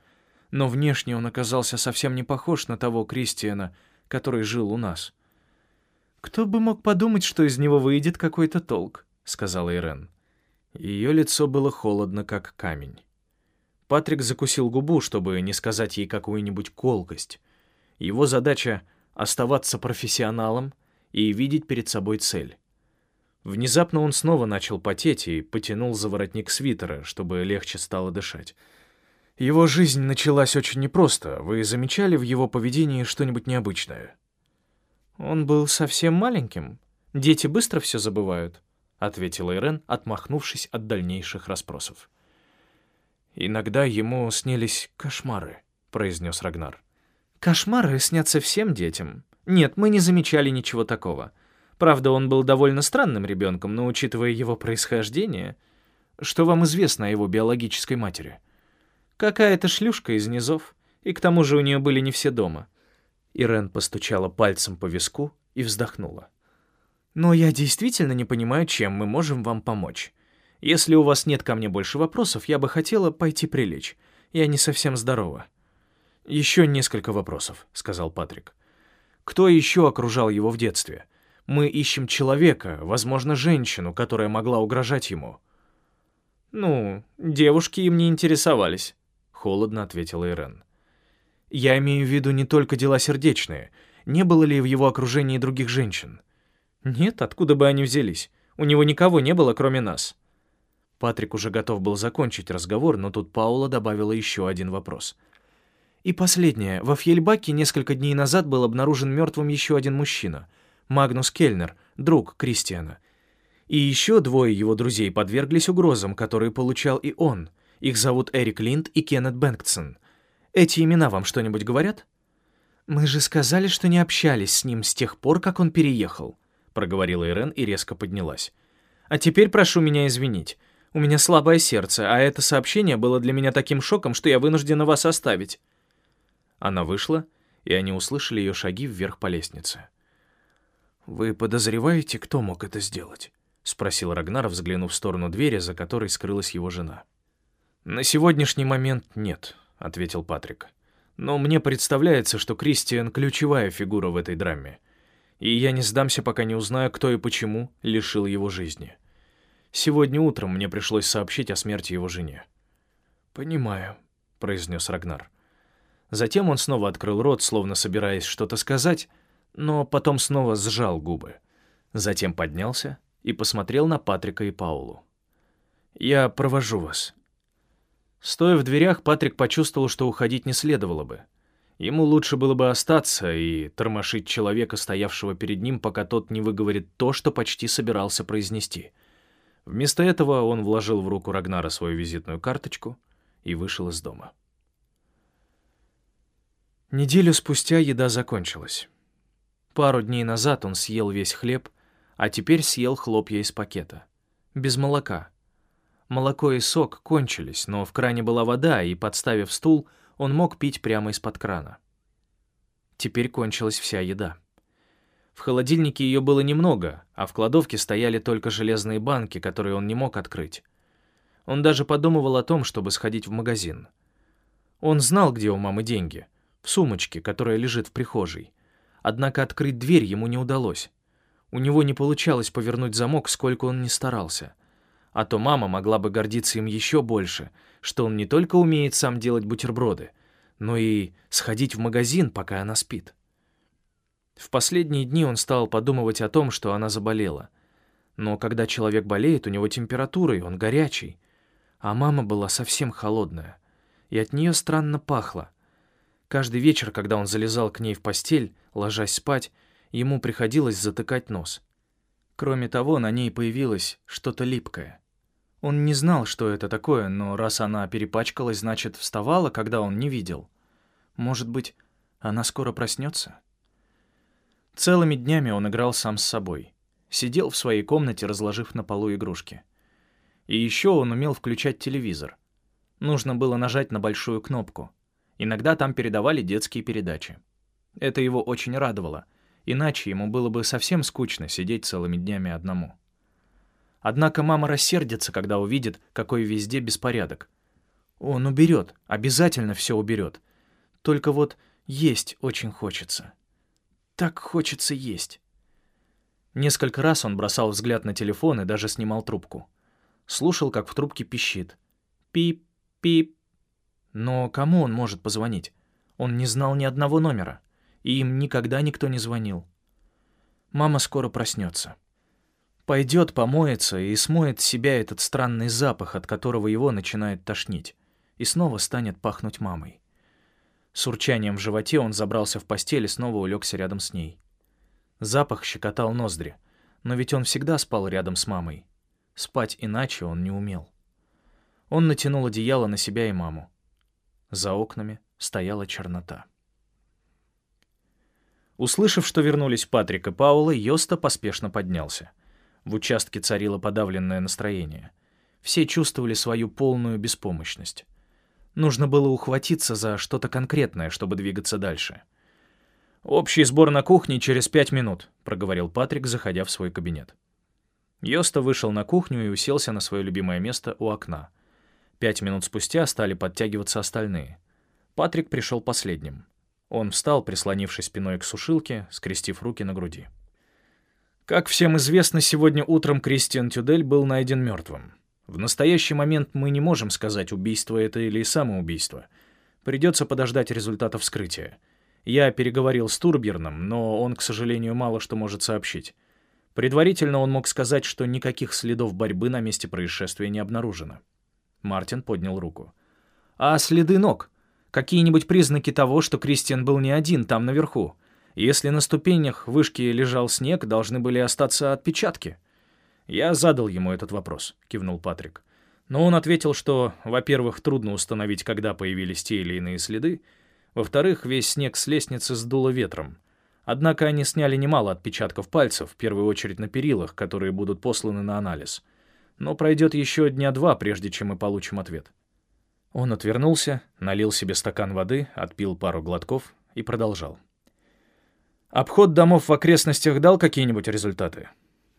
но внешне он оказался совсем не похож на того Кристиана, который жил у нас». «Кто бы мог подумать, что из него выйдет какой-то толк», — сказала Ирен. Ее лицо было холодно, как камень. Патрик закусил губу, чтобы не сказать ей какую-нибудь колкость. Его задача — оставаться профессионалом и видеть перед собой цель. Внезапно он снова начал потеть и потянул за воротник свитера, чтобы легче стало дышать. Его жизнь началась очень непросто. Вы замечали в его поведении что-нибудь необычное? Он был совсем маленьким. Дети быстро все забывают, ответила Ирен, отмахнувшись от дальнейших расспросов. Иногда ему снились кошмары, произнес Рагнар. Кошмары снятся всем детям. Нет, мы не замечали ничего такого. Правда, он был довольно странным ребенком, но учитывая его происхождение... Что вам известно о его биологической матери? Какая-то шлюшка из низов, и к тому же у нее были не все дома. Ирен постучала пальцем по виску и вздохнула. «Но я действительно не понимаю, чем мы можем вам помочь. Если у вас нет ко мне больше вопросов, я бы хотела пойти прилечь. Я не совсем здорова». «Еще несколько вопросов», — сказал Патрик. «Кто еще окружал его в детстве? Мы ищем человека, возможно, женщину, которая могла угрожать ему». «Ну, девушки им не интересовались», — холодно ответила Ирен. «Я имею в виду не только дела сердечные. Не было ли в его окружении других женщин?» «Нет, откуда бы они взялись? У него никого не было, кроме нас». Патрик уже готов был закончить разговор, но тут Паула добавила еще один вопрос. «И последнее. Во Фьельбаке несколько дней назад был обнаружен мертвым еще один мужчина — Магнус Кельнер, друг Кристиана. И еще двое его друзей подверглись угрозам, которые получал и он. Их зовут Эрик Линд и Кеннет Бэнксон. Эти имена вам что-нибудь говорят? «Мы же сказали, что не общались с ним с тех пор, как он переехал», — проговорила Ирен и резко поднялась. «А теперь прошу меня извинить. У меня слабое сердце, а это сообщение было для меня таким шоком, что я вынуждена вас оставить». Она вышла, и они услышали ее шаги вверх по лестнице. «Вы подозреваете, кто мог это сделать?» — спросил Рагнар, взглянув в сторону двери, за которой скрылась его жена. «На сегодняшний момент нет», — ответил Патрик. «Но мне представляется, что Кристиан — ключевая фигура в этой драме. И я не сдамся, пока не узнаю, кто и почему лишил его жизни. Сегодня утром мне пришлось сообщить о смерти его жене». «Понимаю», — произнес Рагнар. Затем он снова открыл рот, словно собираясь что-то сказать, но потом снова сжал губы. Затем поднялся и посмотрел на Патрика и Паулу. «Я провожу вас». Стоя в дверях, Патрик почувствовал, что уходить не следовало бы. Ему лучше было бы остаться и тормошить человека, стоявшего перед ним, пока тот не выговорит то, что почти собирался произнести. Вместо этого он вложил в руку Рагнара свою визитную карточку и вышел из дома. Неделю спустя еда закончилась. Пару дней назад он съел весь хлеб, а теперь съел хлопья из пакета. Без молока. Молоко и сок кончились, но в кране была вода, и, подставив стул, он мог пить прямо из-под крана. Теперь кончилась вся еда. В холодильнике ее было немного, а в кладовке стояли только железные банки, которые он не мог открыть. Он даже подумывал о том, чтобы сходить в магазин. Он знал, где у мамы деньги. В сумочке, которая лежит в прихожей. Однако открыть дверь ему не удалось. У него не получалось повернуть замок, сколько он ни старался. А то мама могла бы гордиться им еще больше, что он не только умеет сам делать бутерброды, но и сходить в магазин, пока она спит. В последние дни он стал подумывать о том, что она заболела. Но когда человек болеет, у него температура, и он горячий. А мама была совсем холодная, и от нее странно пахло. Каждый вечер, когда он залезал к ней в постель, ложась спать, ему приходилось затыкать нос. Кроме того, на ней появилось что-то липкое. Он не знал, что это такое, но раз она перепачкалась, значит, вставала, когда он не видел. Может быть, она скоро проснется? Целыми днями он играл сам с собой. Сидел в своей комнате, разложив на полу игрушки. И еще он умел включать телевизор. Нужно было нажать на большую кнопку. Иногда там передавали детские передачи. Это его очень радовало, иначе ему было бы совсем скучно сидеть целыми днями одному. Однако мама рассердится, когда увидит, какой везде беспорядок. Он уберет, обязательно все уберет. Только вот есть очень хочется. Так хочется есть. Несколько раз он бросал взгляд на телефон и даже снимал трубку. Слушал, как в трубке пищит. Пип-пип. Но кому он может позвонить? Он не знал ни одного номера, и им никогда никто не звонил. Мама скоро проснется. Пойдет, помоется и смоет с себя этот странный запах, от которого его начинает тошнить, и снова станет пахнуть мамой. С урчанием в животе он забрался в постель и снова улегся рядом с ней. Запах щекотал ноздри, но ведь он всегда спал рядом с мамой. Спать иначе он не умел. Он натянул одеяло на себя и маму. За окнами стояла чернота. Услышав, что вернулись Патрик и Паула, Йоста поспешно поднялся. В участке царило подавленное настроение. Все чувствовали свою полную беспомощность. Нужно было ухватиться за что-то конкретное, чтобы двигаться дальше. «Общий сбор на кухне через пять минут», — проговорил Патрик, заходя в свой кабинет. Йоста вышел на кухню и уселся на свое любимое место у окна. Пять минут спустя стали подтягиваться остальные. Патрик пришел последним. Он встал, прислонившись спиной к сушилке, скрестив руки на груди. Как всем известно, сегодня утром Кристиан Тюдель был найден мертвым. В настоящий момент мы не можем сказать, убийство это или самоубийство. Придется подождать результатов вскрытия. Я переговорил с Турберном, но он, к сожалению, мало что может сообщить. Предварительно он мог сказать, что никаких следов борьбы на месте происшествия не обнаружено. Мартин поднял руку. «А следы ног? Какие-нибудь признаки того, что Кристиан был не один там наверху? Если на ступенях вышки лежал снег, должны были остаться отпечатки». «Я задал ему этот вопрос», — кивнул Патрик. Но он ответил, что, во-первых, трудно установить, когда появились те или иные следы, во-вторых, весь снег с лестницы сдуло ветром. Однако они сняли немало отпечатков пальцев, в первую очередь на перилах, которые будут посланы на анализ. Но пройдет еще дня два, прежде чем мы получим ответ. Он отвернулся, налил себе стакан воды, отпил пару глотков и продолжал. «Обход домов в окрестностях дал какие-нибудь результаты?»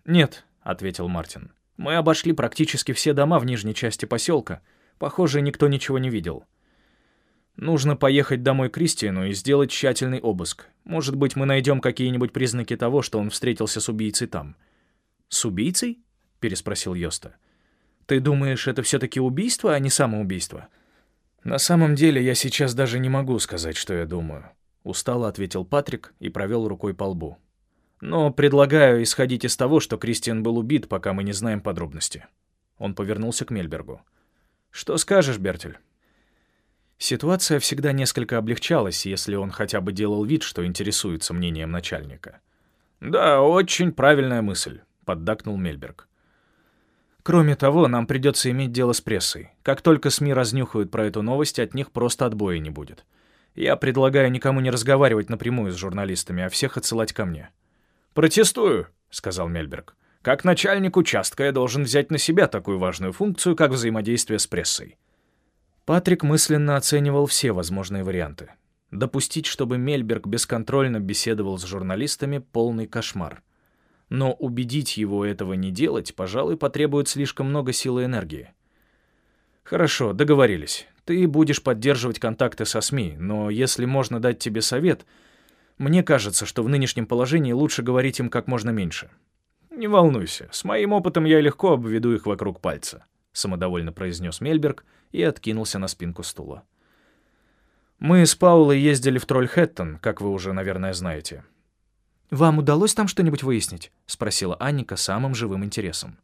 «Нет», ответил Мартин. «Мы обошли практически все дома в нижней части поселка. Похоже, никто ничего не видел. Нужно поехать домой к Кристиану и сделать тщательный обыск. Может быть, мы найдем какие-нибудь признаки того, что он встретился с убийцей там». «С убийцей?» — переспросил Йоста. «Ты думаешь, это все-таки убийство, а не самоубийство?» «На самом деле, я сейчас даже не могу сказать, что я думаю», — устало ответил Патрик и провел рукой по лбу. Но предлагаю исходить из того, что Кристиан был убит, пока мы не знаем подробности. Он повернулся к Мельбергу. Что скажешь, Бертель? Ситуация всегда несколько облегчалась, если он хотя бы делал вид, что интересуется мнением начальника. «Да, очень правильная мысль», — поддакнул Мельберг. «Кроме того, нам придется иметь дело с прессой. Как только СМИ разнюхают про эту новость, от них просто отбоя не будет. Я предлагаю никому не разговаривать напрямую с журналистами, а всех отсылать ко мне. «Протестую», — сказал Мельберг. «Как начальник участка я должен взять на себя такую важную функцию, как взаимодействие с прессой». Патрик мысленно оценивал все возможные варианты. Допустить, чтобы Мельберг бесконтрольно беседовал с журналистами — полный кошмар. Но убедить его этого не делать, пожалуй, потребует слишком много сил и энергии. «Хорошо, договорились. Ты будешь поддерживать контакты со СМИ, но если можно дать тебе совет — мне кажется, что в нынешнем положении лучше говорить им как можно меньше. «Не волнуйся, с моим опытом я легко обведу их вокруг пальца», — самодовольно произнес Мельберг и откинулся на спинку стула. «Мы с Паулой ездили в Трольхэттон, как вы уже, наверное, знаете. «Вам удалось там что-нибудь выяснить?» — спросила Анника самым живым интересом.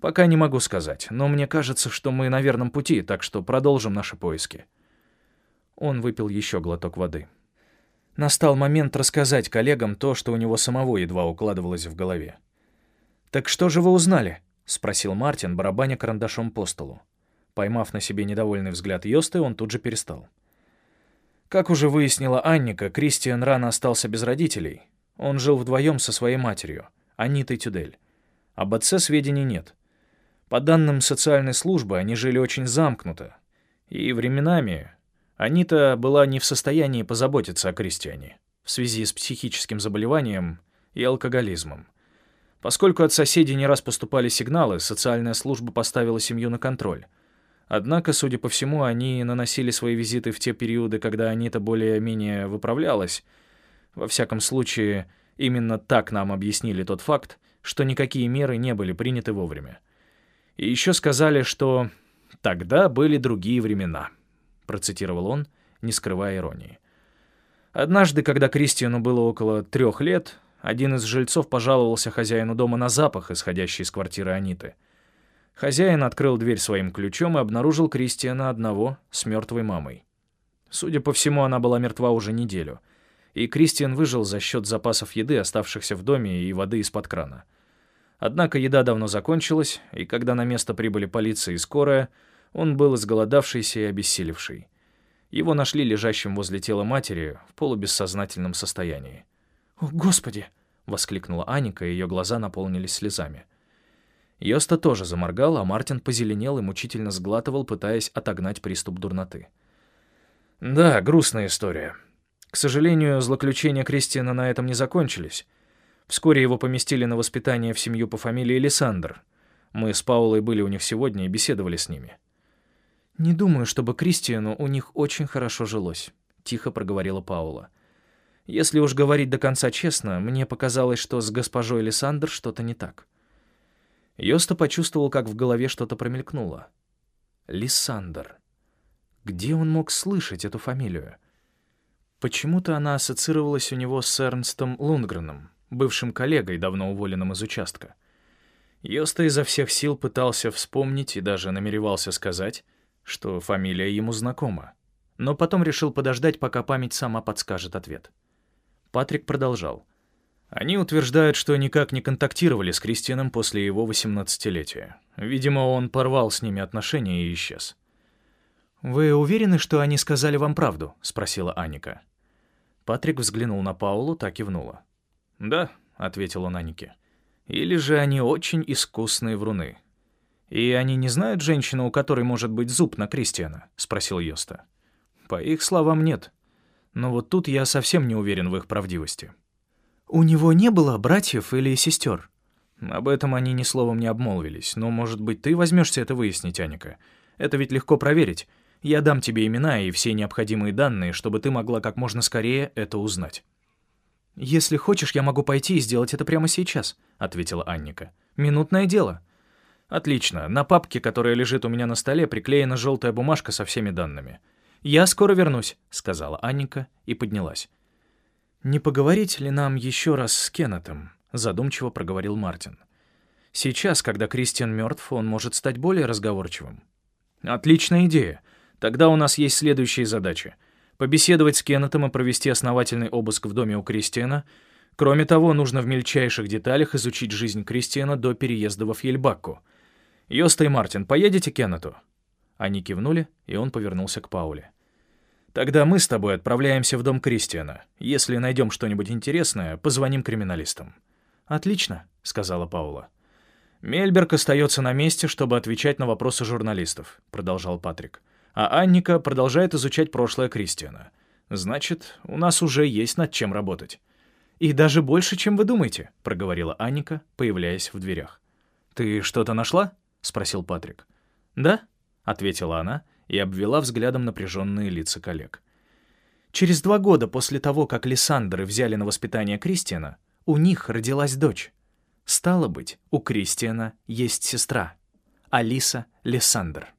«Пока не могу сказать, но мне кажется, что мы на верном пути, так что продолжим наши поиски». Он выпил еще глоток воды. Настал момент рассказать коллегам то, что у него самого едва укладывалось в голове. «Так что же вы узнали?» — спросил Мартин, барабаня карандашом по столу. Поймав на себе недовольный взгляд Йосты, он тут же перестал. Как уже выяснила Анника, Кристиан рано остался без родителей. Он жил вдвоем со своей матерью, Анитой Тюдель. Об отце сведений нет. По данным социальной службы, они жили очень замкнуто. И временами Анита была не в состоянии позаботиться о Кристиане в связи с психическим заболеванием и алкоголизмом. Поскольку от соседей не раз поступали сигналы, социальная служба поставила семью на контроль. Однако, судя по всему, они наносили свои визиты в те периоды, когда Анита более-менее выправлялась. Во всяком случае, именно так нам объяснили тот факт, что никакие меры не были приняты вовремя. И еще сказали, что тогда были другие времена процитировал он, не скрывая иронии. Однажды, когда Кристиану было около трех лет, один из жильцов пожаловался хозяину дома на запах, исходящий из квартиры Аниты. Хозяин открыл дверь своим ключом и обнаружил Кристиана одного с мертвой мамой. Судя по всему, она была мертва уже неделю, и Кристиан выжил за счет запасов еды, оставшихся в доме, и воды из-под крана. Однако еда давно закончилась, и когда на место прибыли полиция и скорая, он был изголодавшийся и обессилевший. Его нашли лежащим возле тела матери в полубессознательном состоянии. «О, Господи!» — воскликнула Аника, и ее глаза наполнились слезами. Йоста тоже заморгал, а Мартин позеленел и мучительно сглатывал, пытаясь отогнать приступ дурноты. «Да, грустная история. К сожалению, злоключения Кристиана на этом не закончились. Вскоре его поместили на воспитание в семью по фамилии Лиссандр. Мы с Паулой были у них сегодня и беседовали с ними. «Не думаю, чтобы Кристиану у них очень хорошо жилось», — тихо проговорила Паула. «Если уж говорить до конца честно, мне показалось, что с госпожой Лиссандр что-то не так». Йоста почувствовал, как в голове что-то промелькнуло. Лиссандр. Где он мог слышать эту фамилию? Почему-то она ассоциировалась у него с Эрнстом Лундгреном, бывшим коллегой, давно уволенным из участка. Йоста изо всех сил пытался вспомнить и даже намеревался сказать, что фамилия ему знакома, но потом решил подождать, пока память сама подскажет ответ. Патрик продолжал. Они утверждают, что никак не контактировали с Кристианом после его 18-летия. Видимо, он порвал с ними отношения и исчез. «Вы уверены, что они сказали вам правду?» — спросила Аника. Патрик взглянул на Паулу, так и внула. «Да», — ответил он Анике. «Или же они очень искусные вруны. «И они не знают женщину, у которой может быть зуб на Кристиана?» — спросил Йоста. «По их словам, нет. Но вот тут я совсем не уверен в их правдивости». «У него не было братьев или сестер?» Об этом они ни словом не обмолвились, но, может быть, ты возьмешься это выяснить, Аника. Это ведь легко проверить. Я дам тебе имена и все необходимые данные, чтобы ты могла как можно скорее это узнать». «Если хочешь, я могу пойти и сделать это прямо сейчас», — ответила Анника. «Минутное дело». «Отлично. На папке, которая лежит у меня на столе, приклеена желтая бумажка со всеми данными». «Я скоро вернусь», — сказала Анника и поднялась. «Не поговорить ли нам еще раз с Кеннетом?» — задумчиво проговорил Мартин. «Сейчас, когда Кристиан мертв, он может стать более разговорчивым». «Отличная идея. Тогда у нас есть следующие задачи. Побеседовать с Кеннетом и провести основательный обыск в доме у Кристиана. Кроме того, нужно в мельчайших деталях изучить жизнь Кристиана до переезда во Фьельбакку — «Йоста и Мартин, поедете к Кеннету?» Они кивнули, и он повернулся к Пауле. «Тогда мы с тобой отправляемся в дом Кристиана. Если найдем что-нибудь интересное, позвоним криминалистам». «Отлично», — сказала Паула. «Мельберг остается на месте, чтобы отвечать на вопросы журналистов», — продолжал Патрик. «А Анника продолжает изучать прошлое Кристиана. Значит, у нас уже есть над чем работать». «И даже больше, чем вы думаете», — проговорила Анника, появляясь в дверях. «Ты что-то нашла?» — спросил Патрик. «Да», — ответила она и обвела взглядом напряженные лица коллег. «Через два года после того, как Лиссандры взяли на воспитание Кристиана, у них родилась дочь. Стало быть, у Кристиана есть сестра, Алиса Лиссандр».